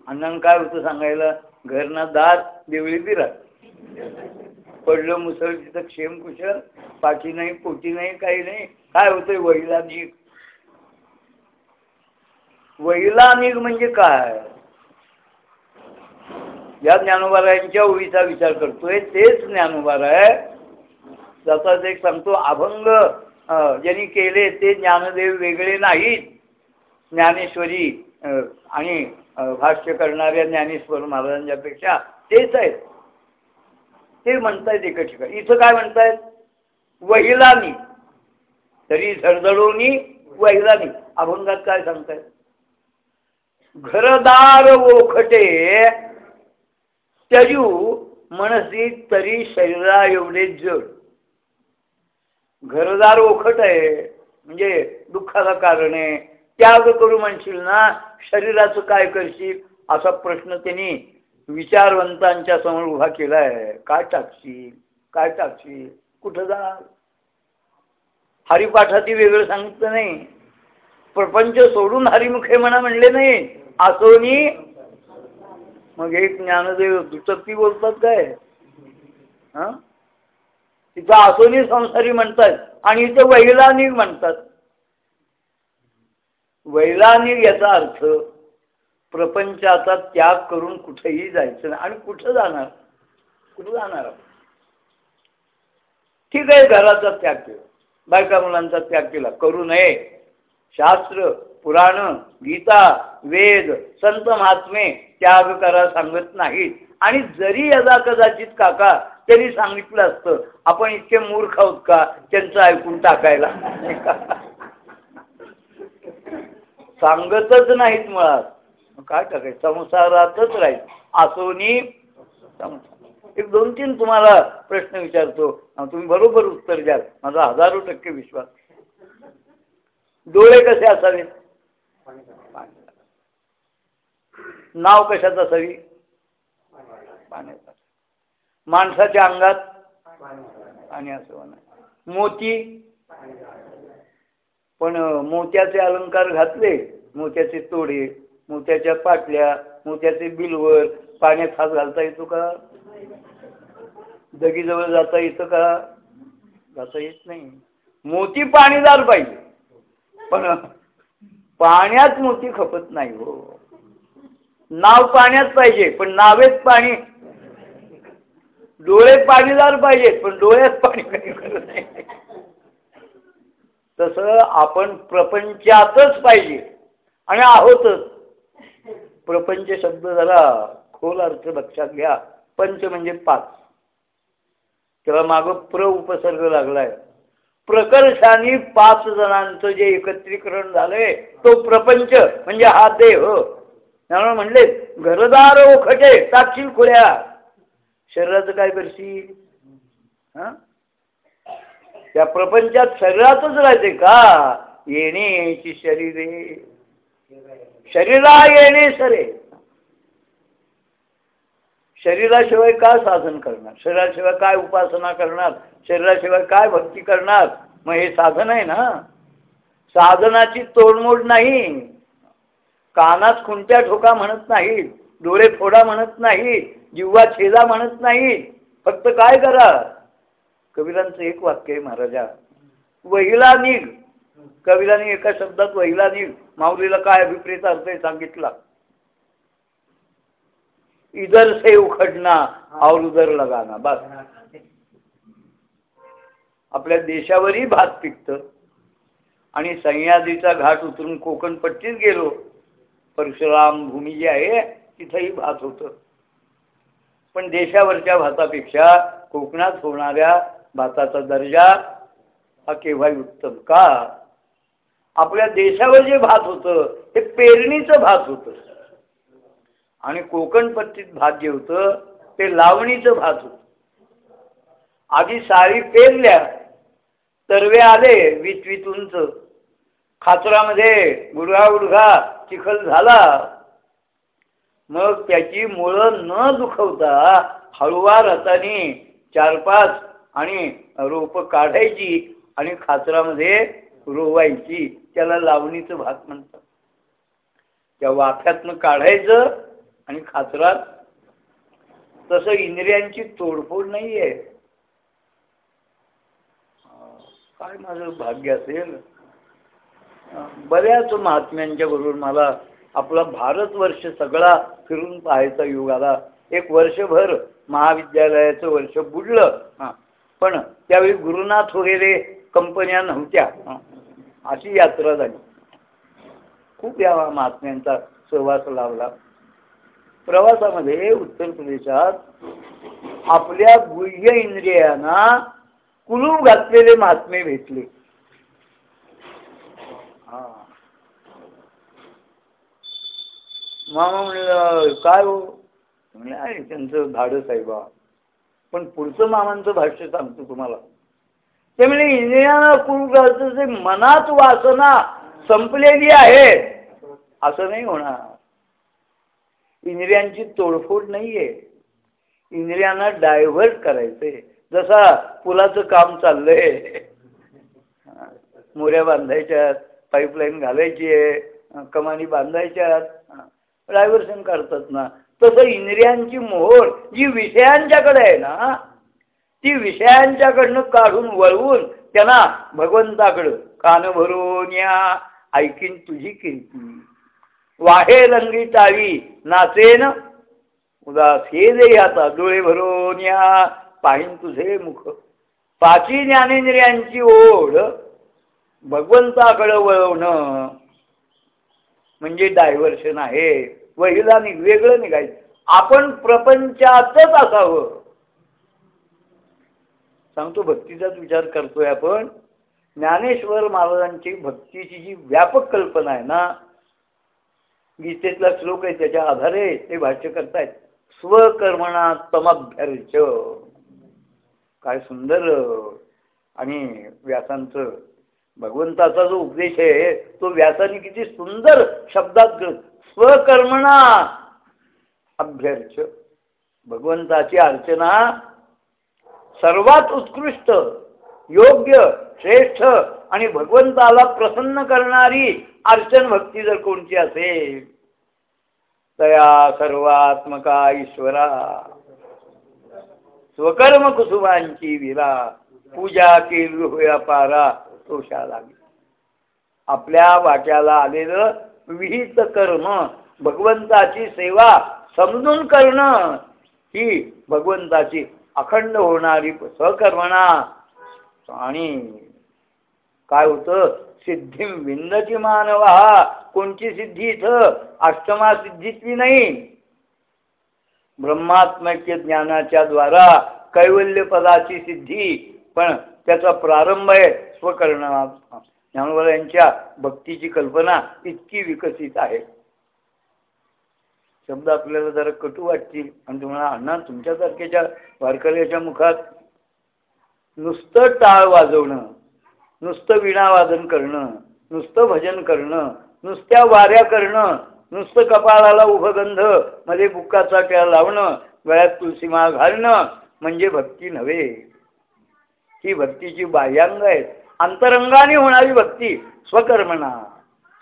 अण्णांना काय होतं सांगायला? घरना दात देवळी दिला. पडलं मुसळ तिथं क्षेम कुशल पाठी नाही पोटी नाही काही नाही. काय होतंय? वहिला नीट वैलानिक म्हणजे काय? या ज्ञानोबारायांच्या ओळीचा विचार करतोय. तेच ज्ञानोबार आहे. एक सांगतो अभंग ज्यांनी केले ते ज्ञानदेव वेगळे नाहीत. ज्ञानेश्वरी आणि भाष्य करणाऱ्या ज्ञानेश्वर महाराजांच्यापेक्षा तेच आहेत. ते म्हणतायत एका ठिकाणी. इथं काय म्हणतायत? वहिलानी तरी झडझडोनी वहिलानी अभंगात काय सांगतायत? घरदार ओखटे त्यजू मनसी तरी शरीरा एवढे जड. घरदार ओखट आहे म्हणजे दुःखाला कारण आहे त्याग करू म्हणशील ना शरीराचं काय करशील? असा प्रश्न त्यांनी विचारवंतांच्या समोर उभा केला आहे काय टाकशील? काय टाकशील? कुठं जा हरिपाठाती वेगळं सांगितलं नाही. प्रपंच सोडून हरिमुखे म्हणा म्हणले नाही. असोनी मग हे ज्ञानदेव दुचक्ती बोलतात काय? हा? तिथं असोनी संसारी म्हणतात आणि इथं वैलानिक म्हणतात. वैलानिक याचा अर्थ प्रपंचाचा त्याग करून कुठेही जायचं नाही. आणि कुठं जाणार? कुठं जाणार ठीक आहे घराचा त्याग केला. बायका मुलांचा त्याग केला. करू नये. शास्त्र पुराण गीता वेद संत महात्मे त्याग करा सांगत नाहीत. आणि जरी यदा कदाचित काका त्यांनी सांगितलं असतं आपण इतके मूर्ख आहोत का? त्यांचं ऐकून टाकायला. सांगतच नाहीत मुळात. काय टाकायचं? संसारातच राहील असोनी एक दोन तीन तुम्हाला प्रश्न विचारतो. तुम्ही बरोबर उत्तर द्याल. माझा हजारो टक्के विश्वास. डोळे कसे असावे? नाव कशात असावी? पाण्याचा माणसाच्या अंगात? पाणी असं मोती? पण मोत्याचे अलंकार घातले मोत्याचे तोडे मोत्याच्या पाटल्या मोत्याचे बिलवर पाण्यात हात घालता येतो का? दगीजवळ जाता येतं का? जाता येत नाही. मोती पाणीदार पाहिजे. पण पाण्यात मोती खपत नाही हो. नाव पाण्यात पाहिजे पण नावेत पाणी. डोळे पाणीदार पाहिजेत पण डोळ्यात पाणी काही करत नाही. तसं आपण प्रपंचातच पाहिजे. आणि आहोतच. प्रपंच शब्द जरा खोल अर्थ लक्षात घ्या. पंच म्हणजे पाच. तेव्हा माग प्र उपसर्ग लागलाय. प्रकर्षाने पाच जणांचं जे एकत्रीकरण झालंय तो प्रपंच म्हणजे हा देह. त्यामुळे म्हणले घरदार ओखटे टाकशील खुल्या शरीराचं काय करशील? हा? त्या प्रपंचात शरीरातच राहते का? येणे शरीरे. शरीरा येणे सरे. शरीराशिवाय काय साधन करणार? शरीराशिवाय काय उपासना करणार? शरीराशिवाय काय भक्ती करणार? मग हे साधन आहे ना? साधनाची तोडमोड नाही. कानात खुंट्या ठोका म्हणत नाही डोळे फोडा म्हणत नाही जिव्हा छेदा म्हणत नाही. फक्त काय करा? कबीरांचं एक वाक्य आहे महाराजा. वहिला निघ. कबीरांनी एका शब्दात वहिला निघ. माऊलीला काय अभिप्रेत अर्थ सांगितला? इधर से उखडना और उधर लगाना बस। आपल्या देशावरही भात पिकत. आणि सह्याद्रीचा घाट उतरून कोकणपट्टीत गेलो परशुराम भूमी जी आहे तिथंही भात होतं. पण देशावरच्या भातापेक्षा कोकणात होणाऱ्या भाताचा दर्जा हा केव्हाही उत्तम का? आपल्या देशावर जे भात होतं ते पेरणीचं भात होतं. आणि कोकणपट्टीत भात जे होतं ते लावणीचं भात होतं. आधी साळी पेरल्या तरवे आले वीत उंच खाचरामध्ये गुडघा गुडघा चिखल झाला. मग त्याची मुळं न दुखवता हळूवार हाताने चार पाच आणि रोप काढायची आणि खाचरामध्ये रोवायची. त्याला लावणीचं भात म्हणतात. त्या वाफ्यातनं काढायचं आणि खाचरात तसं इंद्रियांची तोडफोड नाही आहे काय माझं भाग्य असेल? बऱ्याच महात्म्यांच्या बरोबर मला आपला भारतवर्ष सगळा फिरून पाहायचा योग आला. एक वर्षभर महाविद्यालयाचं वर्ष बुडलं. हां. पण त्यावेळी गुरुनाथ वगैरे कंपन्या नव्हत्या. अशी यात्रा झाली. खूप या महात्म्यांचा सहवास लावला प्रवासामध्ये उत्तर प्रदेशात आपल्या गुह्य इंद्रियांना कुलूप घातलेले महात्मे भेटले. हा. मामा म्हणलं काय हो? म्हणजे आहे त्यांचं धाडस साहेबा पण पुढचं मामांचं भाष्य सांगतो तुम्हाला. ते म्हणजे इंद्रियांना कुलूप घालतं ते मनात वासना संपलेली आहे असं नाही होणार. इंद्रियांची तोडफोड नाहीये. इंद्रियांना डायव्हर्ट करायचंय. जसा पुलाचं काम चाललंय मोऱ्या बांधायच्यात पाईपलाईन घालायची आहे कमानी बांधायच्यात डायव्हर्शन करतात ना. तसं इंद्रियांची मोहोर जी विषयांच्याकडे आहे ना ती विषयांच्याकडनं काढून वळवून त्यांना भगवंताकडं कान भरून या ऐकीन तुझी कीर्ती. वाहे लंगी टाळी नाचेन. उदास हे आता डोळे भरून या पाहिन तुझे मुख. पाची ज्ञानेंद्रियांची ओढ भगवंताकडं वळवणं. म्हणजे डायव्हर्शन आहे. वहिला निघ वेगळं निघायचं. आपण प्रपंचातच असावं. सांगतो भक्तीचाच विचार करतोय आपण. ज्ञानेश्वर महाराजांची भक्तीची जी व्यापक कल्पना आहे ना गीतेतला श्लोक आहे त्याच्या आधारे ते भाष्य करतायत. स्वकर्मणा तमभ्यर्च. काय सुंदर. आणि व्यासांचं भगवंताचा जो उपदेश आहे तो व्यासाने किती सुंदर शब्दात स्वकर्मणा अभ्यर्च. भगवंताची अर्चना सर्वात उत्कृष्ट. योग्य श्रेष्ठ आणि भगवंताला प्रसन्न करणारी अर्चन भक्ती जर कोणती असेल तया सर्वात्मका ईश्वरा. स्वकर्म कुसुमांची विरा. पूजा केली होया पारा तोषा लागली. आपल्या वाट्याला आलेलं विहित कर्म भगवंताची सेवा समजून करणं ही भगवंताची अखंड होणारी सहकर्मणा. आणि काय होतं? सिद्धी विंदची मानव हा कोणची सिद्धी इथं? अष्टमा सिद्धीतली नाही. ब्रह्मात्मक्य ज्ञानाच्या द्वारा कैवल्य पदाची सिद्धी पण त्याचा प्रारंभ आहे स्वकर्ण ज्ञानोबा यांच्या भक्तीची कल्पना इतकी विकसित आहे. शब्द आपल्याला जरा कटू वाटतील. आणि तुम्हाला अण्णा तुमच्यासारख्याच्या वारकऱ्याच्या मुखात नुसतं टाळ वाजवणं नुसतं विणावादन करणं नुसतं भजन करणं नुसत्या वाऱ्या करणं नुसतं कपाळाला उभगंधमध्ये बुक्काचा ट्या लावणं गळ्यात तुळशीमाळ घालणं म्हणजे भक्ती नव्हे. ही भक्तीची बाह्यांग आहेत. अंतरंगाने होणारी भक्ती स्वकर्मणा.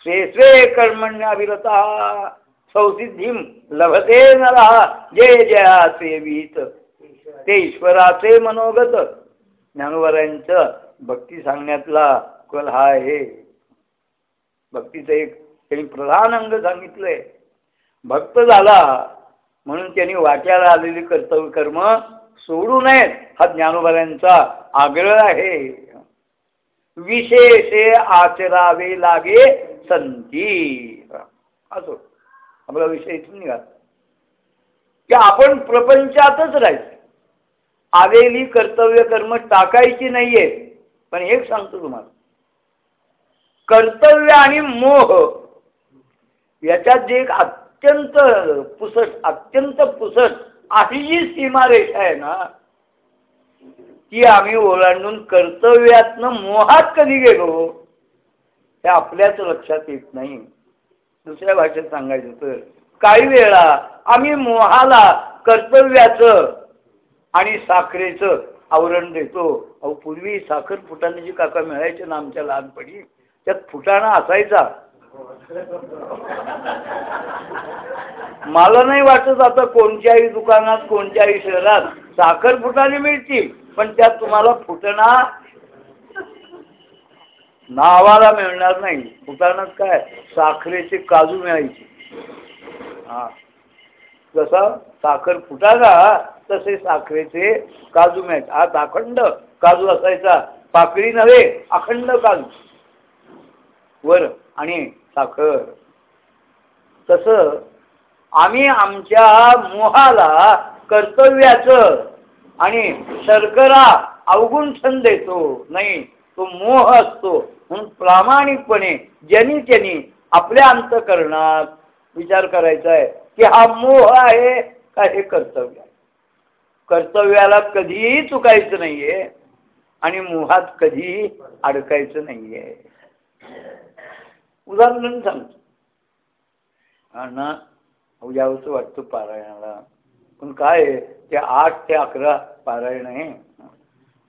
Sway sway कर्मण्याभिरता. सौसिद्धीम लभते नरा. जय जया वीत. ते ईश्वराचे मनोगत. ज्ञानोबरायांचं भक्ती सांगण्यातला कल हा आहे. भक्तीचं एक त्यांनी प्रधान अंग सांगितलंय. भक्त झाला म्हणून त्यांनी वाट्याला आलेली कर्तव्य कर्म सोडू नयेत हा ज्ञानोबरायांचा आग्रह आहे. विशेषे आचरावे लागे संती असो. आपला विषय इथून निघाला. की आपण प्रपंचातच राहायचं. आलेली कर्तव्य कर्म टाकायची नाहीये. पण एक सांगतो तुम्हाला. कर्तव्य आणि मोह याच्यात जे एक अत्यंत पुसट अत्यंत पुसट अशी जी सीमारेषा आहे ना ती आम्ही ओलांडून कर्तव्यातनं मोहात कधी गेलो हे आपल्याच लक्षात येत नाही. दुसऱ्या भाषेत सांगायचं तर काही वेळा आम्ही मोहाला कर्तव्याचं आणि साखरेचं आवरण देतो. अहो पूर्वी साखर फुटाने जी काका मिळायचे ना आमच्या लहानपणी त्यात फुटाणा असायचा. मला नाही वाटत आता कोणत्याही दुकानात कोणत्याही शहरात साखर फुटाणे मिळतील पण त्यात तुम्हाला फुटणा नावाला मिळणार नाही. फुटाणात काय? साखरेचे काजू मिळायचे. हा. जसा साखर फुटाणा तसे साखरेचे काजू मिळायचे आज अखंड काजू असायचा. पाकळी नव्हे अखंड काजू. वर आणि साखर. तस आम्ही आमच्या मोहाला कर्तव्याचं आणि शर्करा अवगुण छंद देतो. नाही तो मोह असतो. म्हणून प्रामाणिकपणे ज्यांनी त्यांनी आपल्या अंतकरणात विचार करायचा आहे की हा मोह आहे का हे कर्तव्य कर्तव्याला कधीही चुकायचं नाहीये आणि मोहात कधीही अडकायचं नाहीये. उदाहरण सांगतो. अण्णा ना वाटतं पारायणाला. पण काय आहे ते आठ ते अकरा पारायण आहे.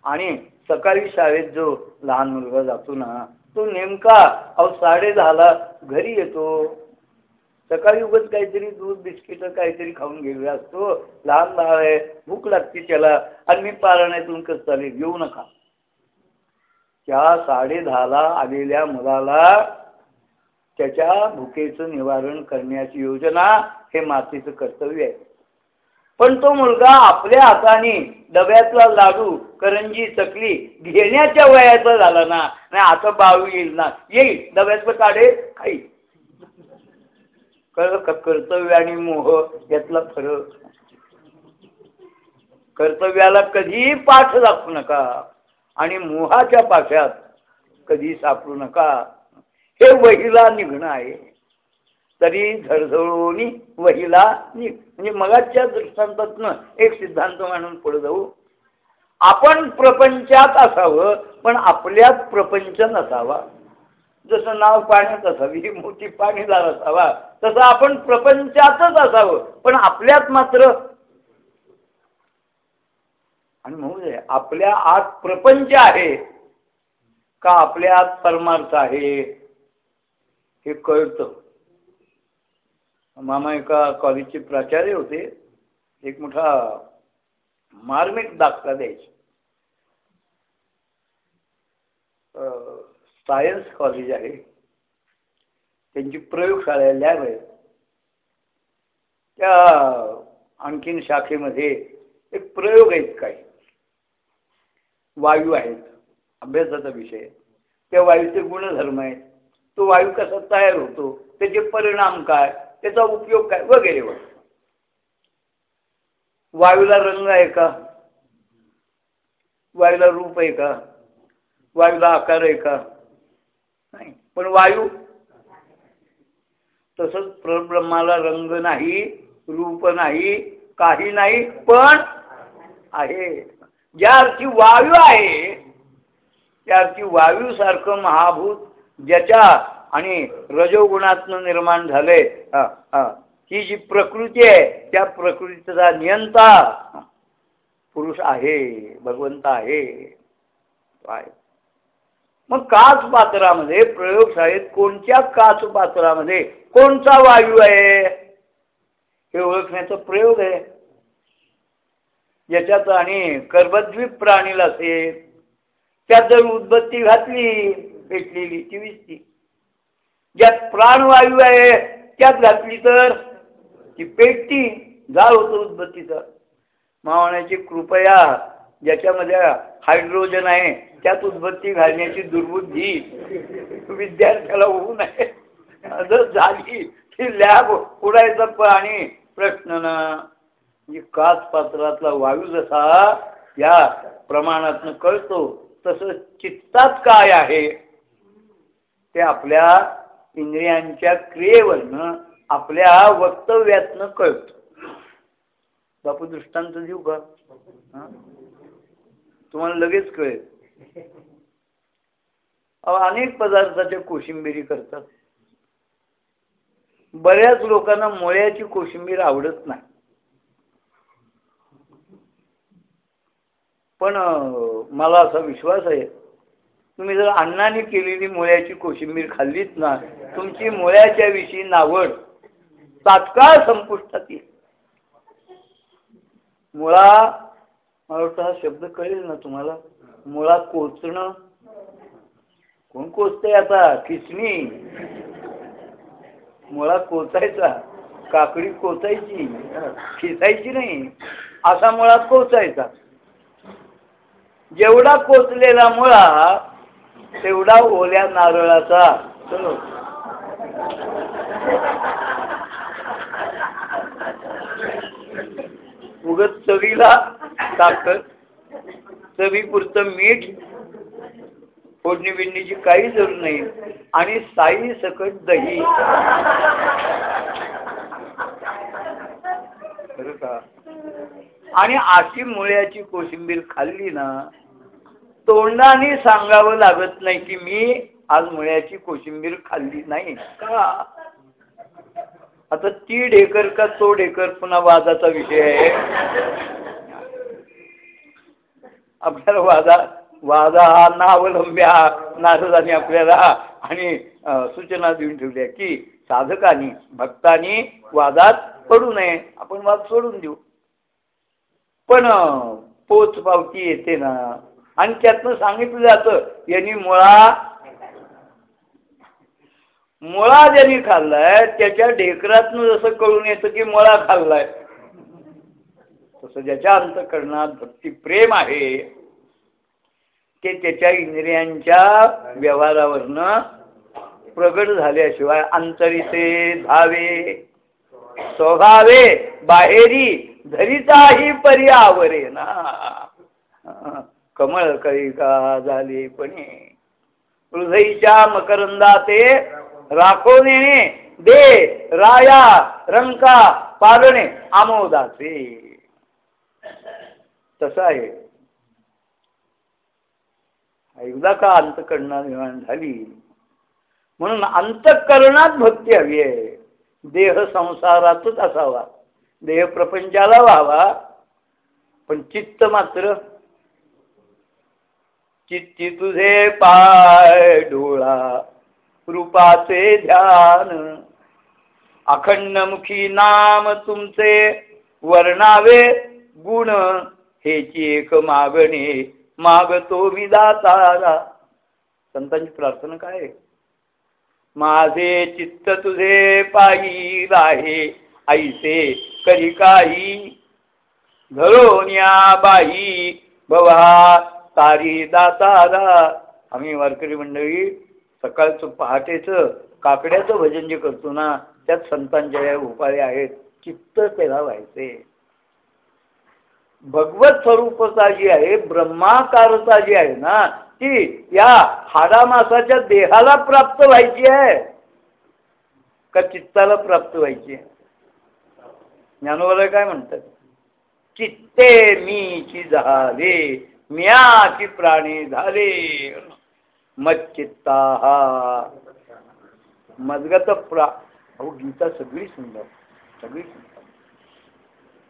आणि सकाळी शाळेत जो लहान मुलगा जातो ना तो नेमका अहो साडे दहाला घरी येतो. सकाळी उगत काहीतरी दूध बिस्किट काहीतरी खाऊन गेलेला असतो. लहान बाळ आहे भूक लागते त्याला. आणि मी पारायणातून कसं चालेल घेऊ नका. त्या साडे दहाला आलेल्या मुलाला त्याच्या भुकेचं निवारण करण्याची योजना हे मातेचं कर्तव्य आहे. पण तो मुलगा आपल्या हाताने डब्यातला लाडू करंजी चकली घेण्याच्या वयाचा झाला ना नाही आता बाळू येईल ना. येईल डब्यातलं काढेल खाईल. कळलं का कर्तव्य आणि मोह यातला फरक. कर्तव्याला कधीही पाठ दाखवू नका आणि मोहाच्या पाठ्यात कधी सापडू नका. हे वहिला निघणं आहे. तरी झळझळून वहिला निघ म्हणजे मगाच्या दृष्टांतातनं एक सिद्धांत मांडून पुढे जाऊ. आपण प्रपंचात असावं पण आपल्यात प्रपंच नसावा. जसं नाव पाण्यात असावी ही मोठी पाणीदार असावा तसं आपण प्रपंचातच असावं. पण आपल्यात मात्र आणि म्हणून आपल्या आत प्रपंच आहे का आपल्या आत परमार्थ आहे हे कळतं. मामा एका कॉलेजचे प्राचार्य होते. एक मोठा मार्मिक दाखला द्यायचे. सायन्स कॉलेज आहे. त्यांची प्रयोगशाळा लॅब आहे. त्या आणखीन शाखेमध्ये एक प्रयोग आहेत काही. वायू आहेत अभ्यासाचा विषय त्या वायूचे गुणधर्म आहेत. तो वायू कसा तयार होतो त्याचे परिणाम काय त्याचा उपयोग काय वगैरे वगैरे. वायूला रंग आहे का? वायूला रूप आहे का? वायूला आकार आहे का? नाही पण वायू. तसंच परब्रह्माला रंग नाही रूप नाही काही नाही पण आहे. ज्या अर्थी वायू आहे त्या अर्थी वायू सारखं महाभूत ज्याच्या आणि रजोगुणातनं निर्माण झाले ही जी प्रकृती आहे त्या प्रकृतीचा नियंता पुरुष आहे भगवंत आहे. मग काच पात्रामध्ये प्रयोगशाळेत कोणत्या काच पात्रामध्ये कोणता वायू आहे? हे ओळखण्याचा प्रयोग आहे. ज्याच्यात आणि कर्बद्वीप प्राणीला असेल त्यात जर उद्बत्ती घातली पेटलेली ती विसती. ज्यात प्राणवायू आहे त्यात घातली तर ती पेटती जाळ होतो उद्बत्तीचा. मावण्याची कृपया ज्याच्यामध्ये हायड्रोजन आहे त्यात उद्बत्ती घालण्याची दुर्बुद्धी विद्यार्थ्याला होऊ नये. जर झाली की लॅब उडायचं आणि प्रश्न ना. काच पात्रातला वायू जसा या प्रमाणातनं कळतो तसं चित्तात काय आहे? ते आपल्या इंद्रियांच्या क्रियेवरनं आपल्या वक्तव्यातनं कळत. बापू दृष्टांत देऊ का? तुम्हाला लगेच कळेल. अनेक पदार्थाच्या कोशिंबिरी करतात. बऱ्याच लोकांना मुळ्याची कोशिंबीर आवडत नाही. पण मला असा विश्वास आहे तुम्ही जर अण्णाने केलेली मुळ्याची कोशिंबीर खाल्लीत ना तुमची मुळ्याच्या विषयी नावड तात्काळ संपुष्टात येईल. मुळा मला वाटतं हा शब्द कळेल ना तुम्हाला? मुळा कोचणं कोण कोचतंय आता? खिसणी मुळा कोचायचा काकडी कोचायची खिसायची नाही. असा मुळात कोचायचा जेवढा कोचलेला मुळा तेवढा ओल्या नारळाचा. चलो उगत चवीला साखर. चवीपुरतं मीठ फोडणी बिडणीची काही जरूर नाही. आणि साई सकट दही. का? आणि अशी मुळ्याची कोशिंबीर खाल्ली ना तोंडाने सांगावं लागत नाही की मी आज मुळ्याची कोशिंबीर खाल्ली नाही का? आता ती ढेकर का तो ढेकर पुन्हा वादाचा विषय आहे? आपल्याला वादा वादा हा नावलंब्या नारदाने आपल्याला आणि सूचना देऊन ठेवल्या की साधकानी भक्तानी वादात पडू नये. आपण वाद सोडून देऊ. पण पोच पावती येते ना. आणि त्यातनं सांगितलं जातं यांनी मुळा मुळा ज्यांनी खाल्लाय त्याच्या ढेकरातनं जसं कळून येतं की मुळा खाल्लाय. तसं ज्याच्या अंतकरणात भक्ती प्रेम आहे ते त्याच्या इंद्रियांच्या व्यवहारावरनं प्रगट झाल्याशिवाय अंतरिते धावे स्वभावे बाहेरी धरिताही पर्यावरे ना. कमळ काही का झाले पणे? हृदयीच्या मकरंदाते राखो नेणे दे राया रंका पालणे आमोदाचे. तसं आहे. एकदा का अंतकरणात निर्माण झाली? म्हणून अंतकरणात भक्ती हवी आहे. देह संसारातच असावा. देह प्रपंचाला व्हावा. पण चित्त मात्र चित्ती तुझे पाय डोळा रूपाचे ध्यान. अखंडमुखी नाम तुमचे वर्णावे गुण. हेची एक मागणे मागतो मी दातारा. संतांची प्रार्थना काय माझे चित्त तुझे पायी राहे ऐसे करी काही धरोन्या बाई. भवा तारी दातारा. आम्ही वारकरी मंडळी सकाळचं पहाटेचं काकड्याचं भजन जे करतो ना त्यात संतांच्या या उपाय आहेत. चित्त त्याला व्हायचे भगवत स्वरूपता जी आहे ब्रह्माकारता जी आहे ना ती या हाडामासाच्या देहाला प्राप्त व्हायची आहे. का चित्ताला प्राप्त व्हायची आहे? ज्ञानोबा काय म्हणतात? चित्ते मीची झाले म्याची प्राणी झाले. मच्चित्ता हा मजगत प्रा अहो गीता सगळी सुंदर सगळी सुंदर.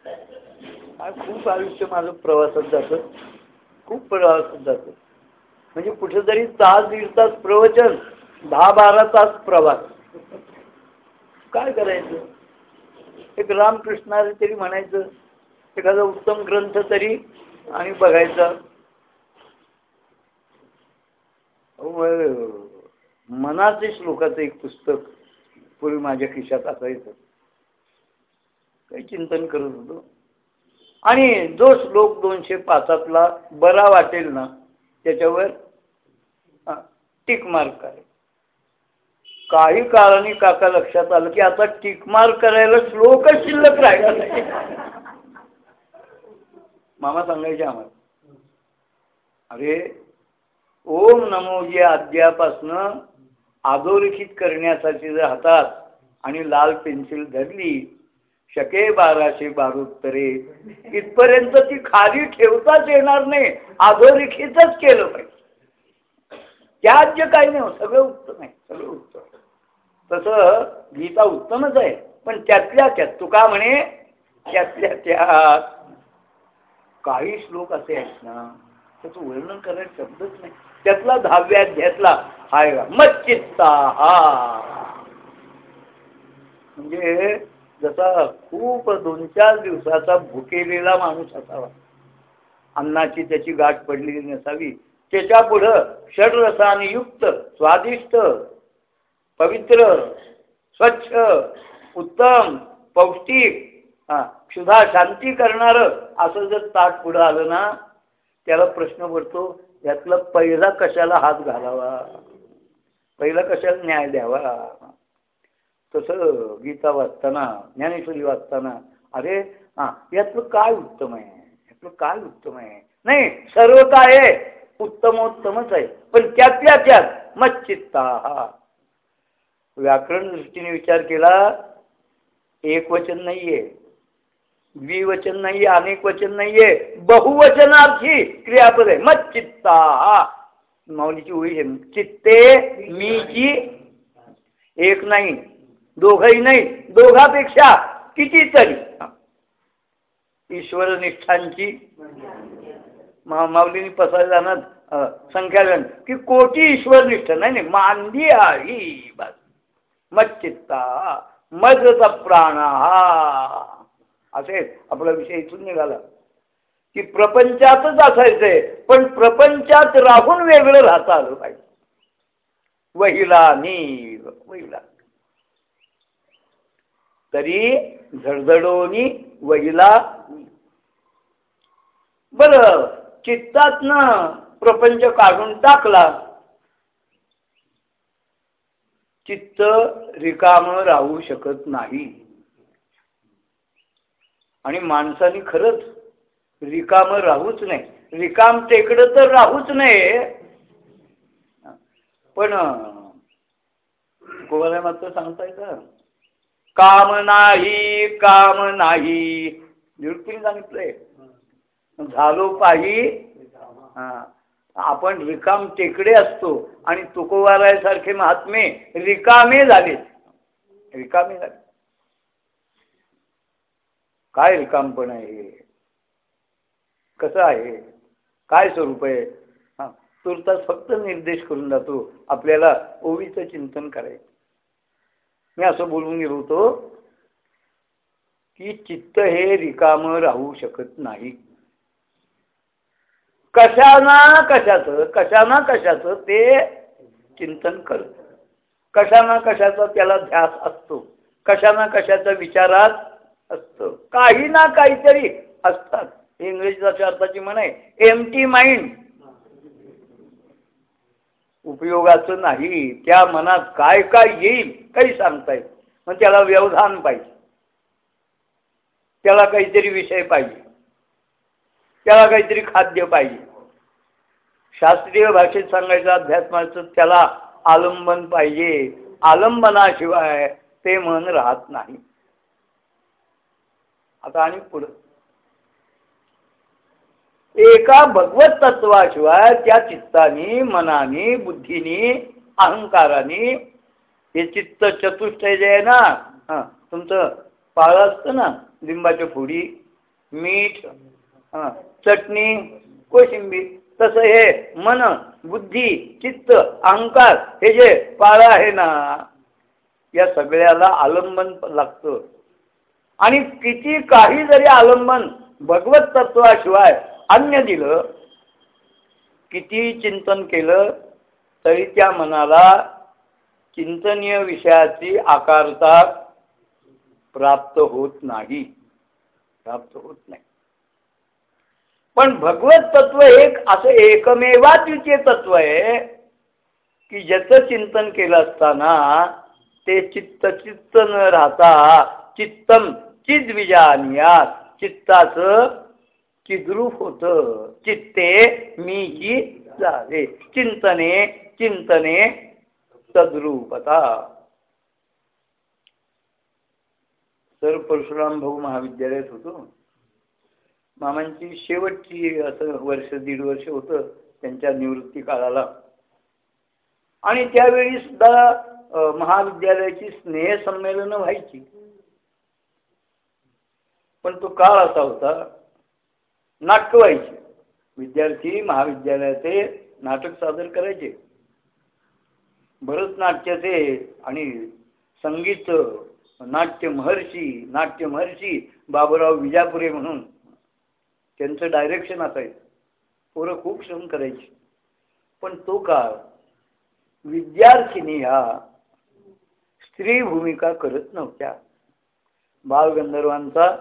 खूप आयुष्य माझं प्रवासात जातं. खूप प्रवासात जातं. म्हणजे कुठेतरी तास दीड तास प्रवचन दहा बारा तास प्रवास. काय करायचं? एक रामकृष्ण तरी म्हणायचं एखादा उत्तम ग्रंथ तरी आणि बघायचा. मनाचे श्लोकाचं एक पुस्तक पूर्वी माझ्या खिशात असायचं. काही चिंतन करत होतो. आणि जो श्लोक दोनशे पाचातला बरा वाटेल ना त्याच्यावर टिक मार्क आहे काही काळाने काका लक्षात आलं की आता टिक मार्क करायला श्लोकच शिल्लक राहिला नाही. मामा सांगायचे आम्हाला. अरे ओम नमो जे अद्यापासनं अधोरेखित करण्यासाठी जर हातात आणि लाल पेन्सिल धरली शके बाराशे बारोत्तरे इथपर्यंत ती खाली ठेवताच येणार नाही. अधोरेखितच केलं पाहिजे. त्यात जे काही नाही हो, सगळं उत्तम आहे सगळं उत्तम. तसं गीता उत्तमच आहे पण त्यातल्या त्यात तुका म्हणे त्यातल्या त्यात काही श्लोक असे आहेत ना त्याचं वर्णन करायला शब्दच नाही. त्यातला दहाव्या घेतला हाय मच्चित्ता हा म्हणजे जसा खूप दोन चार दिवसाचा भुकेलेला माणूस असावा. अन्नाची त्याची गाठ पडलेली नसावी. त्याच्या पुढं षडरसाने युक्त स्वादिष्ट पवित्र स्वच्छ उत्तम पौष्टिक हा क्षुधा शांती करणारं असं जर ताट पुढं आलं ना त्याला प्रश्न पडतो यातला पहिला कशाला हात घालावा? पहिला कशाला न्याय द्यावा? तसं गीता वाचताना ज्ञानेश्वरी वाचताना अरे हा यातलं काय उत्तम आहे? यातलं काय उत्तम आहे? नाही सर्व काय आहे? उत्तमोत्तमच आहे. पण त्यातल्या त्यात मच्चित्ता. हा व्याकरण दृष्टीने विचार केला एक वचन नाहीये. द्विवचन नाहीये अनेक वचन नाहीये. बहुवचनार्थी क्रियापद आहे. मच्चित्ता. हा माऊलीची होईल चित्ते मीची एक नाही. दोघही नाही दोघापेक्षा कितीतरी ईश्वर निष्ठांची. मा माऊलीने पसायला जाणार संख्या की कोटी ईश्वर निष्ठ नाही नाही मांदी आई बस. मच्चित्ता मजचा प्राण. हा असे आपला विषय इथून निघाला. की प्रपंचातच असायचंय पण प्रपंचात राहून वेगळं राहता आलं पाहिजे. वहिला नी वहिला. तरी झडझडोनी वहिला. बर चित्तातनं प्रपंच काढून टाकला. चित्त रिकाम राहू शकत नाही. आणि माणसाने खरंच रिकाम राहूच नाही. रिकाम टेकड तर राहूच नाही. पण कोणाला मात्र सांगता का काम नाही काम नाही. निवृत्तीने सांगितलंय. झालो पाही हा. आपण रिकाम टेकडे असतो आणि तुकोवारायसारखे महात्मे रिकामे झाले. रिकामे झाले. काय रिकामपण आहे कसं आहे? काय स्वरूप आहे? तुर्तास फक्त निर्देश करून जातो. आपल्याला ओवीचं चिंतन करायचं. मी असं बोलून गेलो होतो की चित्त हे रिकाम राहू शकत नाही. कशाना कशाचं कशाना कशाचं ते चिंतन करत. कशाना कशाचा त्याला ध्यास असतो. कशाना कशाच्या विचारात असतं. काही ना काहीतरी असतात. इंग्रजीच्या अर्थाची म्हण आहे एम टी माइंड उपयोगाचं नाही. त्या मनात काय काय येईल काही सांगता येईल मग त्याला व्यवधान पाहिजे. त्याला काहीतरी विषय पाहिजे. त्याला काहीतरी खाद्य पाहिजे. शास्त्रीय भाषेत सांगायचं अध्यात्माचं त्याला आलंबन पाहिजे. आलंबनाशिवाय ते मन राहत नाही. आता आणि पुढं. एका भगवत तत्वाशिवाय त्या चित्तानी मनाने बुद्धीनी अहंकाराने हे चित्त चतुष्टय जे आहे ना हा तुमचं पाळ असतं ना लिंबाच्या फोडी मीठ चटणी कोशिंबीर तसं हे मन बुद्धी चित्त अहंकार हे जे पाळ आहे ना या सगळ्याला आलंबन लागतं. आणि किती काही जरी आलंबन भगवत तत्वाशिवाय अन्य दिलं किती चिंतन केलं तरी त्या मनाला चिंतनीय विषयाची आकारता प्राप्त होत नाही. प्राप्त होत नाही. पण भगवत तत्व एक असं एकमेवाद्वितीय तत्व आहे की ज्याचं चिंतन केलं असताना ते चित्त चित्त न राहता चित्तम चिद्विजानियात चित्ताचं चिद्रूप होत. चित्ते मी ही झाले चिंतने चिंतने तद्रूपता. सर परशुराम भाऊ महाविद्यालयात होतो. मामांची शेवटची असं वर्ष दीड वर्ष होतं त्यांच्या निवृत्ती काळाला. आणि त्यावेळी सुद्धा महाविद्यालयाची स्नेहसंमेलनं व्हायची. पण तो काळ असा होता नाटक व्हायची विद्यार्थी महाविद्यालयाचे नाटक सादर करायचे. भरतनाट्याचे आणि संगीत नाट्य महर्षी नाट्य महर्षी बाबूराव विजापुरे म्हणून त्यांचं डायरेक्शन असायचं पोरं खूप श्रम करायची. पण तो काळ विद्यार्थिनी ह्या स्त्री भूमिका करत नव्हत्या. बालगंधर्वांचा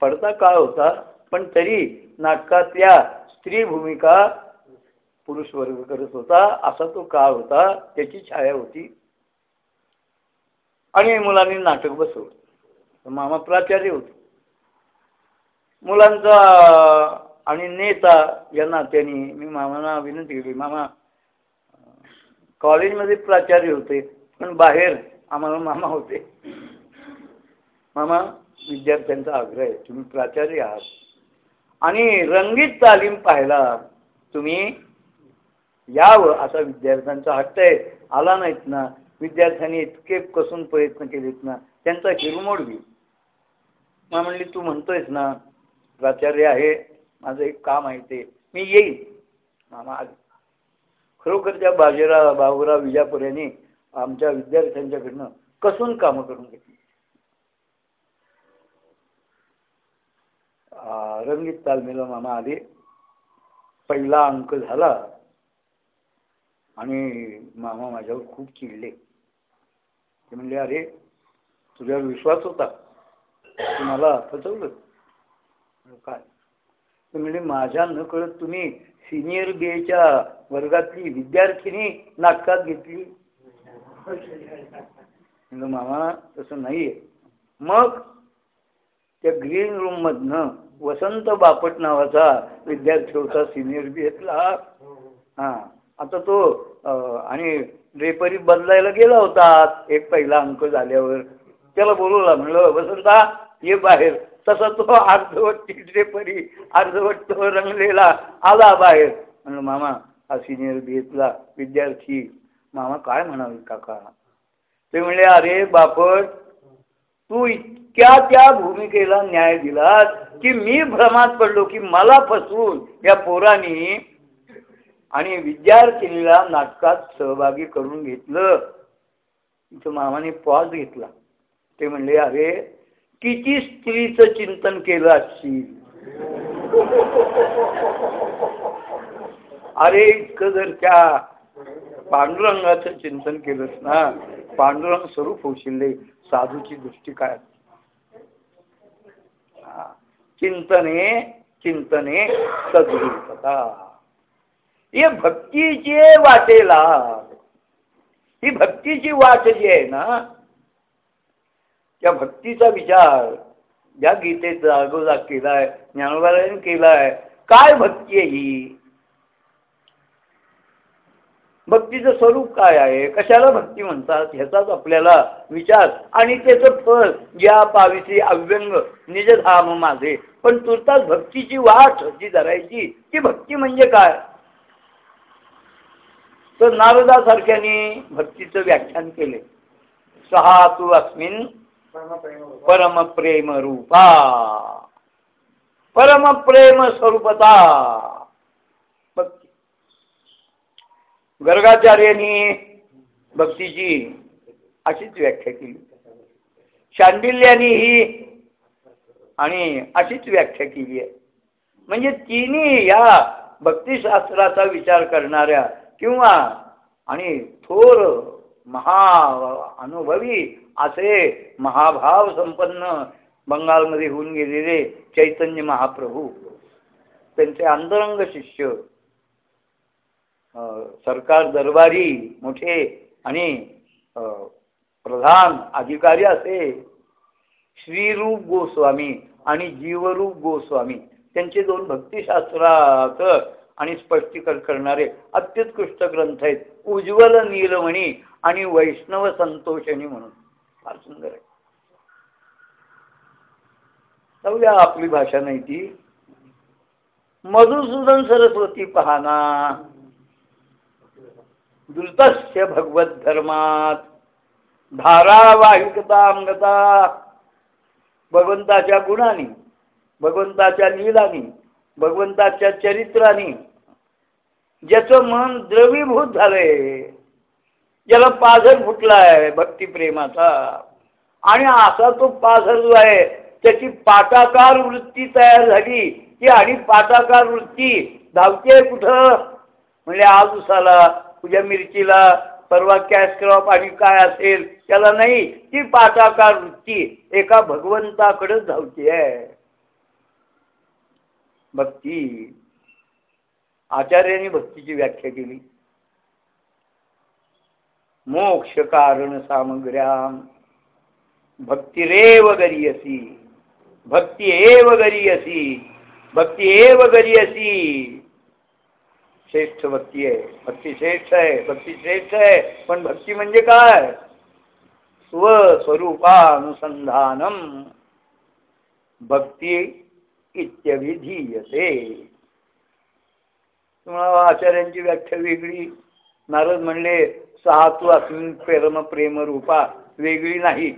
पडता काळ होता. पण तरी नाटकातल्या स्त्री भूमिका पुरुष वर्ग करत होता. असा तो काळ होता. त्याची छाया होती. आणि मुलांनी नाटक बसवलं. मामा प्राचार्य होते. मुलांचा आणि नेता या नात्याने मी मामांना विनंती केली मामा कॉलेजमध्ये प्राचार्य होते पण बाहेर आम्हाला मामा होते. मामा विद्यार्थ्यांचा आग्रह आहे. तुम्ही प्राचार्य आहात. आणि रंगीत तालीम पाहायला तुम्ही यावं असा विद्यार्थ्यांचा हट्ट आहे. आला नाहीत ना. विद्यार्थ्यांनी इतके कसून प्रयत्न केलेत ना. त्यांचा हिरमोड घेऊ. मग म्हणली तू म्हणतोयस ना प्राचार्य आहे माझं एक काम आहे ते. मी येईल मामा आले. खरोखर त्या बाजीराव बाबूराव विजापूर आमच्या विद्यार्थ्यांच्याकडनं कसून कामं करून घेतली? रंगीत तालमीला मामा आधी पहिला अंक झाला. आणि मामा माझ्यावर खूप चिडले. ते म्हणले अरे तुझ्यावर विश्वास होता. तू मला फसवलं काय? ते म्हणजे माझ्या न कळत तुम्ही सिनियर बी एच्या वर्गातली विद्यार्थिनी नाटकात घेतली. मामा तसं नाहीये. मग त्या ग्रीन रूम मधनं वसंत बापट नावाचा विद्यार्थी होता सिनियर बी एतला हा आता तो आणि ड्रेपरी बदलायला गेला होता. एक पहिला अंक झाल्यावर त्याला बोलवला म्हणलं वसंता ये बाहेर. तसा तो अर्धवट ड्रेपरी अर्धवट तो रंगलेला आला बाहेर. म्हणलं मामा हा सिनियर बी एतला विद्यार्थी. मामा काय म्हणावे काका? ते म्हणले अरे बापट तू इतक्या त्या भूमिकेला न्याय दिलास की मी भ्रमात पडलो की मला फसवून या पोरांनी आणि विद्यार्थिनीला नाटकात सहभागी करून घेतलं. तिथं मामाने पॉज घेतला. ते म्हणले अरे किती स्त्रीचं चिंतन केलं असशील. अरे इतकं जर त्या पांडुरंगाचं चिंतन केलंस ना पांडुरंग स्वरूप होशील साधूची दृष्टी काय चिंतने चिंतने सदृतता ये भक्तीची वाटेला ही भक्तीची वाट जी आहे ना त्या भक्तीचा विचार ज्या गीतेत जागोजाग केलाय ज्ञानोबारायण केलाय. काय भक्ती आहे ही? भक्तीचं स्वरूप काय आहे? कशाला भक्ती म्हणतात? ह्याचाच आपल्याला विचार. आणि त्याचं फळ या पाविसी अव्यंग निजधाम माझे. पण तुर्तास भक्तीची वाट जी धरायची ती भक्ती म्हणजे काय? तर नारदासारख्याने भक्तीचं व्याख्यान केले. सहा तू अस्मिन परमप्रेम रूपा परमप्रेम स्वरूपता भक्ती गर्गाचार्यांनी भक्तीची अशीच व्याख्या केली. शांडिल्यांनी ही आणि अशीच व्याख्या केली आहे. म्हणजे तिन्ही या भक्तिशास्त्राचा विचार करणाऱ्या किंवा आणि थोर महा अनुभवी असे महाभाव संपन्न बंगालमध्ये होऊन गेलेले चैतन्य महाप्रभू त्यांचे अंतरंग शिष्य सरकार दरबारी मोठे आणि प्रधान अधिकारी असे श्रीरूप गोस्वामी आणि जीवरूप गोस्वामी त्यांचे दोन भक्तिशास्त्रात आणि स्पष्टीकरण करणारे अत्युत्कृष्ट ग्रंथ आहेत. उज्ज्वल नीलमणी आणि वैष्णव संतोषणी म्हणून. फार सुंदर आहे. जाऊया आपली भाषा नाही ती. मधुसूदन सरस्वती पाहना. द्रुतस्य भगवत धर्मात. धारावाहिकता अंगता. भगवंताच्या गुणांनी भगवंताच्या लीलानी भगवंताच्या चरित्रानी. ज्याचं मन द्रवीभूत झालंय ज्याला पाझर फुटलाय भक्तिप्रेमाचा. आणि असा तो पाझर जो आहे त्याची पाटाकार वृत्ती तयार झाली. की आणि पाटाकार वृत्ती धावते कुठं? म्हणजे आज उसाला तुझ्या मिरचीला परवा कॅश क्रॉप आणि काय असेल त्याला नाही ती पाटाकार वृत्ती एका भगवंताकडे धावती आहे भक्ती. आचार्याने भक्तीची व्याख्या केली. मोक्ष कारण सामग्र्याम. भक्तिरेव गरीयसी. भक्ती एव गरीयसी. भक्ती एव गरीयसी. श्रेष्ठ भक्ती आहे. भक्ती श्रेष्ठ आहे भक्ती श्रेष्ठ आहे. पण भक्ती म्हणजे काय? स्वस्वरूपानुसंधानम. भक्ती इत्यभिधीयते. तुम्हाला आचार्यांची व्याख्या वेगळी. नारद म्हणले सहा तू अस्मिन प्रेम प्रेम रूपा. वेगळी नाही.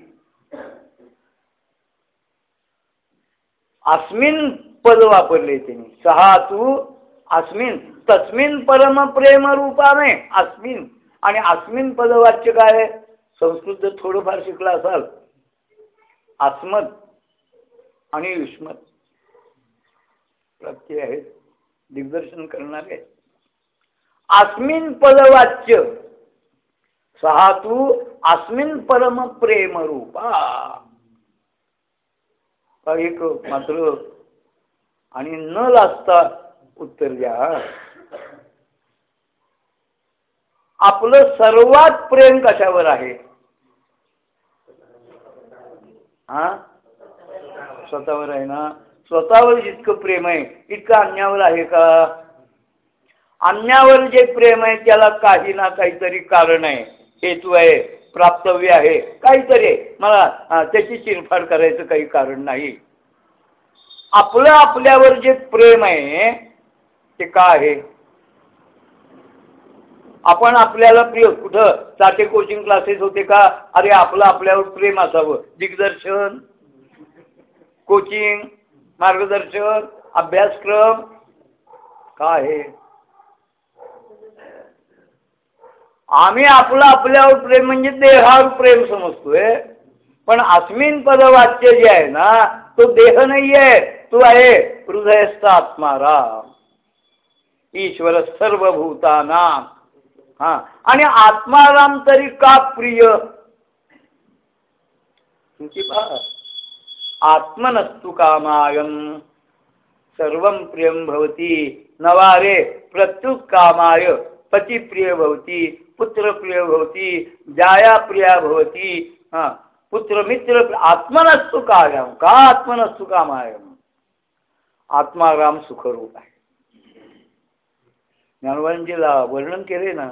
अस्मिन पद वापरले त्यांनी. सहा तू अस्मिन तस्मिन परम प्रेम रूपाने अस्मिन. आणि अस्मिन पदवाच्य काय आहे? संस्कृत जर थोडंफार शिकला असाल अस्मत आणि युष्मत प्रत्यय आहेत दिग्दर्शन करणारे. अस्मिन पदवाच्य सहा तू अस्मिन परम प्रेम रूपा एक मात्र आणि न लाजता उत्तर द्या. आपलं सर्वात प्रेम कशावर आहे? हा? स्वतःवर आहे ना? स्वतःवर जितकं प्रेम आहे इतकं अन्यावर आहे का? अन्यावर जे प्रेम आहे त्याला काही ना काहीतरी कारण आहे हेतू आहे प्राप्तव्य आहे काहीतरी मला त्याची चिरफाड करायचं काही कारण नाही. आपलं आपल्यावर जे प्रेम आहे ते का आहे? आपण आपल्याला प्रिय कुठं चाटे कोचिंग क्लासेस होते का? अरे आपलं आपल्यावर प्रेम असावं. दिग्दर्शन कोचिंग मार्गदर्शन अभ्यासक्रम काय आहे आम्ही आपलं आपल्यावर प्रेम म्हणजे देहावर प्रेम समजतोय. पण अस्मिन पदवाच्य जे आहे ना तो देह नाही आहे तो आहे हृदयस्थ आत्माराम ईश्वर सर्वभूताना. हा. आणि आत्माराम तरी का प्रिय? आत्मनस्तु कामायम सर्व प्रियम भवती. नवारे प्रत्युत कामाय. पतिप्रिय भवती पुत्रप्रिय भवती जायाप्रिया भवती. हा. पुत्र मित्र आत्मनस्तु कायम का आत्मनस्तु कामायम आत्माराम सुखरूप आहे. ज्ञानवानजीला वर्णन केले ना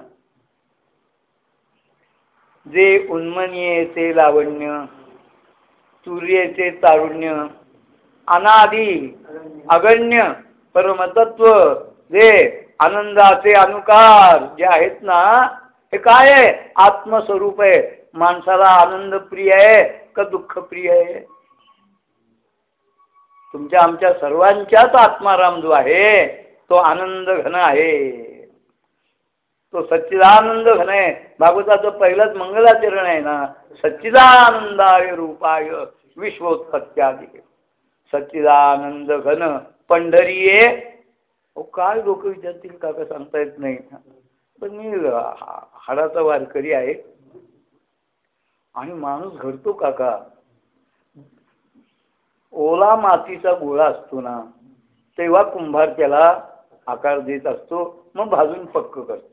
जे उन्मनीयेचे लावण्य सूर्यचे तारुण्य अनादी अगण्य परमतत्व जे आनंदाचे अनुकार जे आहेत ना हे काय आहे? आत्मस्वरूप आहे. माणसाला आनंद प्रिय आहे का दुःख प्रिय आहे? तुमच्या आमच्या सर्वांच्याच आत्माराम जो आहे तो आनंद घन आहे. तो सच्चिदानंद घन आहे भागवताचं पहिलंच मंगलाचरण आहे ना. सच्चिदानंदाय रूपाय विश्वोत्पत्त्यादी. सच्चिदानंद घन पंढरी आहे काय लोक विचारतील का काय सांगता येत नाही. पण मी हाडाचा वारकरी आहे. आणि माणूस घडतो काका. ओला मातीचा गोळा असतो ना तेव्हा कुंभार त्याला आकार देत असतो मग भाजून पक्क करतो.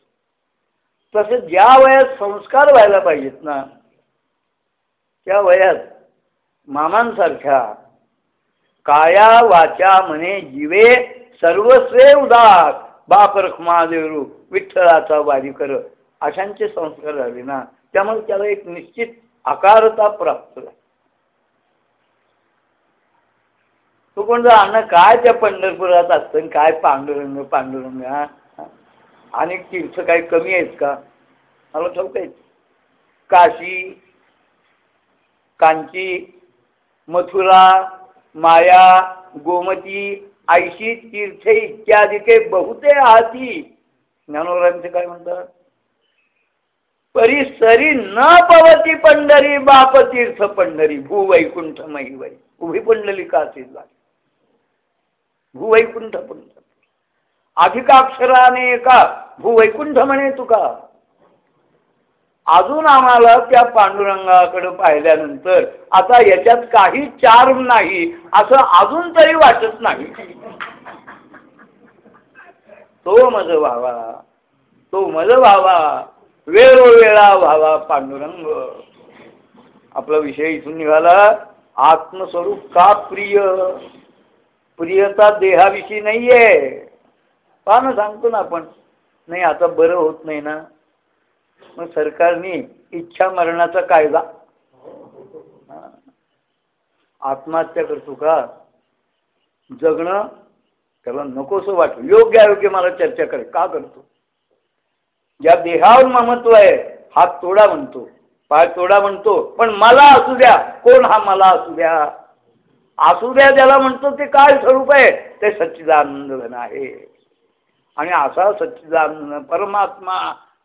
तसे ज्या वयात संस्कार व्हायला पाहिजेत ना त्या वयात मामांसारख्या काया वाचा म्हणे जीवे सर्वस्वे उदार बाप महादेवरू विठ्ठलाचा वारी कर अशांचे संस्कार झाले ना त्यामुळे त्याला एक निश्चित आकारता प्राप्त झाला. तो कोण अन्न काय त्या पंढरपुरात असतं काय पांडुरंग पांडुरंग हा? अनेक तीर्थ काही कमी आहेत का? मला ठाऊक आहेत. काशी कांची मथुरा माया गोमती ऐशी तीर्थे इत्यादी काही बहुते आधी ज्ञानोरांचे काय म्हणतात? परिसरी न पवती पंढरी बाप तीर्थ पंढरी. भूवैकुंठ महिवै. उभी पंडलिका असेल? भूवैकुंठ पंढरी. अधिकाक्षराने का? भूवैकुंठ म्हणे तुका. अजून आम्हाला त्या पांडुरंगाकडे पाहिल्यानंतर आता याच्यात काही चार नाही असं अजून तरी वाटत नाही. तो मज व्हावा तो मज व्हावा वेळोवेळा व्हावा पांडुरंग. आपला विषय इथून निघाला आत्मस्वरूप का प्रिय? प्रियता देहाविषयी नाहीये. पहा ना सांगतो ना आपण. नाही आता बरं होत नाही ना. मग सरकारने इच्छा मरणाचा कायदा. आत्महत्या करतो का? जगणं त्याला नकोसं वाटतं. योग्य अयोग्य मला चर्चा करे का करतो? ज्या देहावर ममत्व आहे हात तोडा म्हणतो. पाय तोडा म्हणतो. पण मला असू द्या. कोण हा मला असू द्या? असू द्या ज्याला म्हणतो ते काय स्वरूप आहे? ते सच्चिदानंद घन आहे. आणि असा सच्चिदानंद परमात्मा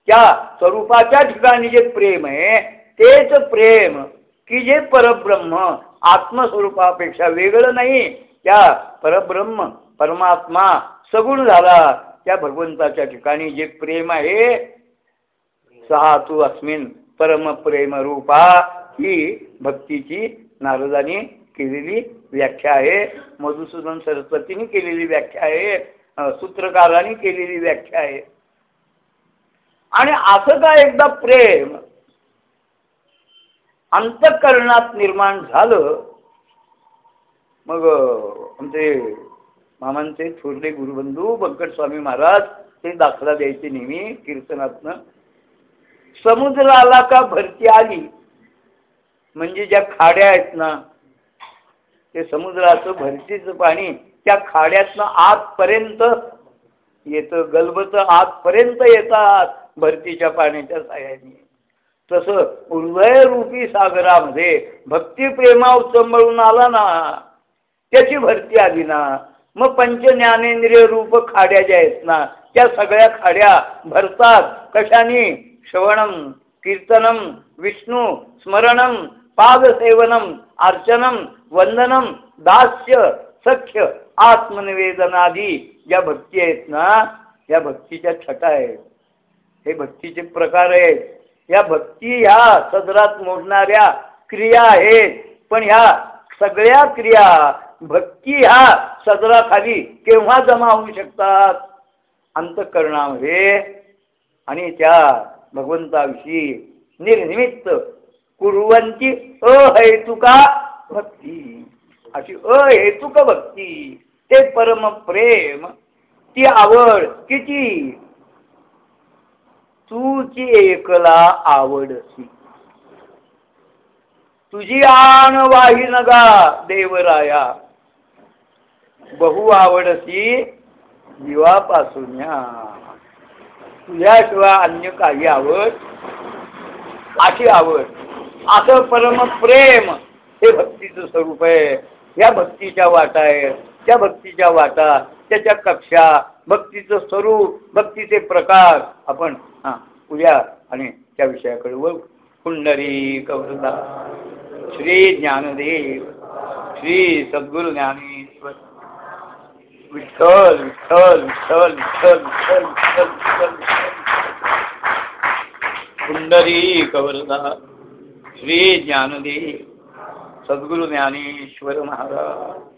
त्या स्वरूपाच्या ठिकाणी जे प्रेम आहे तेच प्रेम की जे परब्रह्म आत्मस्वरूपापेक्षा वेगळं नाही. त्या परब्रह्म परमात्मा सगुण झाला. त्या भगवंताच्या ठिकाणी जे प्रेम आहे सहा तू अस्मिन परम प्रेम रूपा ही भक्तीची नारदानी केलेली व्याख्या आहे. मधुसूदन सरस्वतीने केलेली व्याख्या आहे. सूत्रकारांनी केलेली व्याख्या आहे. आणि असं का एकदा प्रेम अंतकरणात निर्माण झालं मग आमचे मामांचे थोरले गुरुबंधू बंकट स्वामी महाराज ते दाखला द्यायचे नेहमी कीर्तनातनं. समुद्राला का भरती आली? म्हणजे ज्या खाड्या आहेत ना ते समुद्राचं भरतीचं पाणी त्या खाड्यातनं आतपर्यंत येतं गलबतं आतपर्यंत येतात भरतीच्या पाण्याच्या साह्याने. तसं हृदयरूपी सागरामध्ये भक्तिप्रेमा उचंबळून आला ना त्याची भरती आली ना मग पंच ज्ञानेंद्रिय रूप खाड्या ज्या आहेत ना त्या सगळ्या खाड्या भरतात. कशाने? श्रवणम कीर्तनम विष्णू स्मरणम पादसेवनम अर्चनम वंदनम दास्य सख्य आत्मनिवेदनादी ज्या भक्ती आहेत ना या भक्तीच्या छटा आहेत. हे भक्तीचे प्रकार आहेत. या भक्ती ह्या सदरात मोडणाऱ्या क्रिया आहेत. पण ह्या सगळ्या क्रिया भक्ती ह्या सदराखाली केव्हा जमा होऊ शकतात? अंतकरणामध्ये आणि त्या भगवंताविषयी निर्निमित्त कुरवंती अहेतुका भक्ती. अशी अहेतुक भक्ती. ते परम प्रेम ती आवड किती? तुची एकला आवडसी तुझी आण वाही नगा देवराया. बहु आवडसी जीवापासून तुझ्याशिवाय अन्य काही आवड अशी आवड. असं परम प्रेम हे भक्तीचं स्वरूप आहे. या भक्तीच्या वाटा आहे त्या भक्तीच्या वाटा त्याच्या कक्षा भक्तीचं स्वरूप भक्तीचे प्रकार आपण हां उद्या आणि त्या विषयाकडे वळू. पुंडरी कवरदा श्री ज्ञानदेव श्री सद्गुरु ज्ञानेश्वर. विठ्ठल विठ्ठल विठ्ठल विठ्ठल विठ्ठल विठ्ठल विठ्ठल पुंडरी कवरदा श्री ज्ञानदेव सद्गुरु ज्ञानेश्वर महाराज.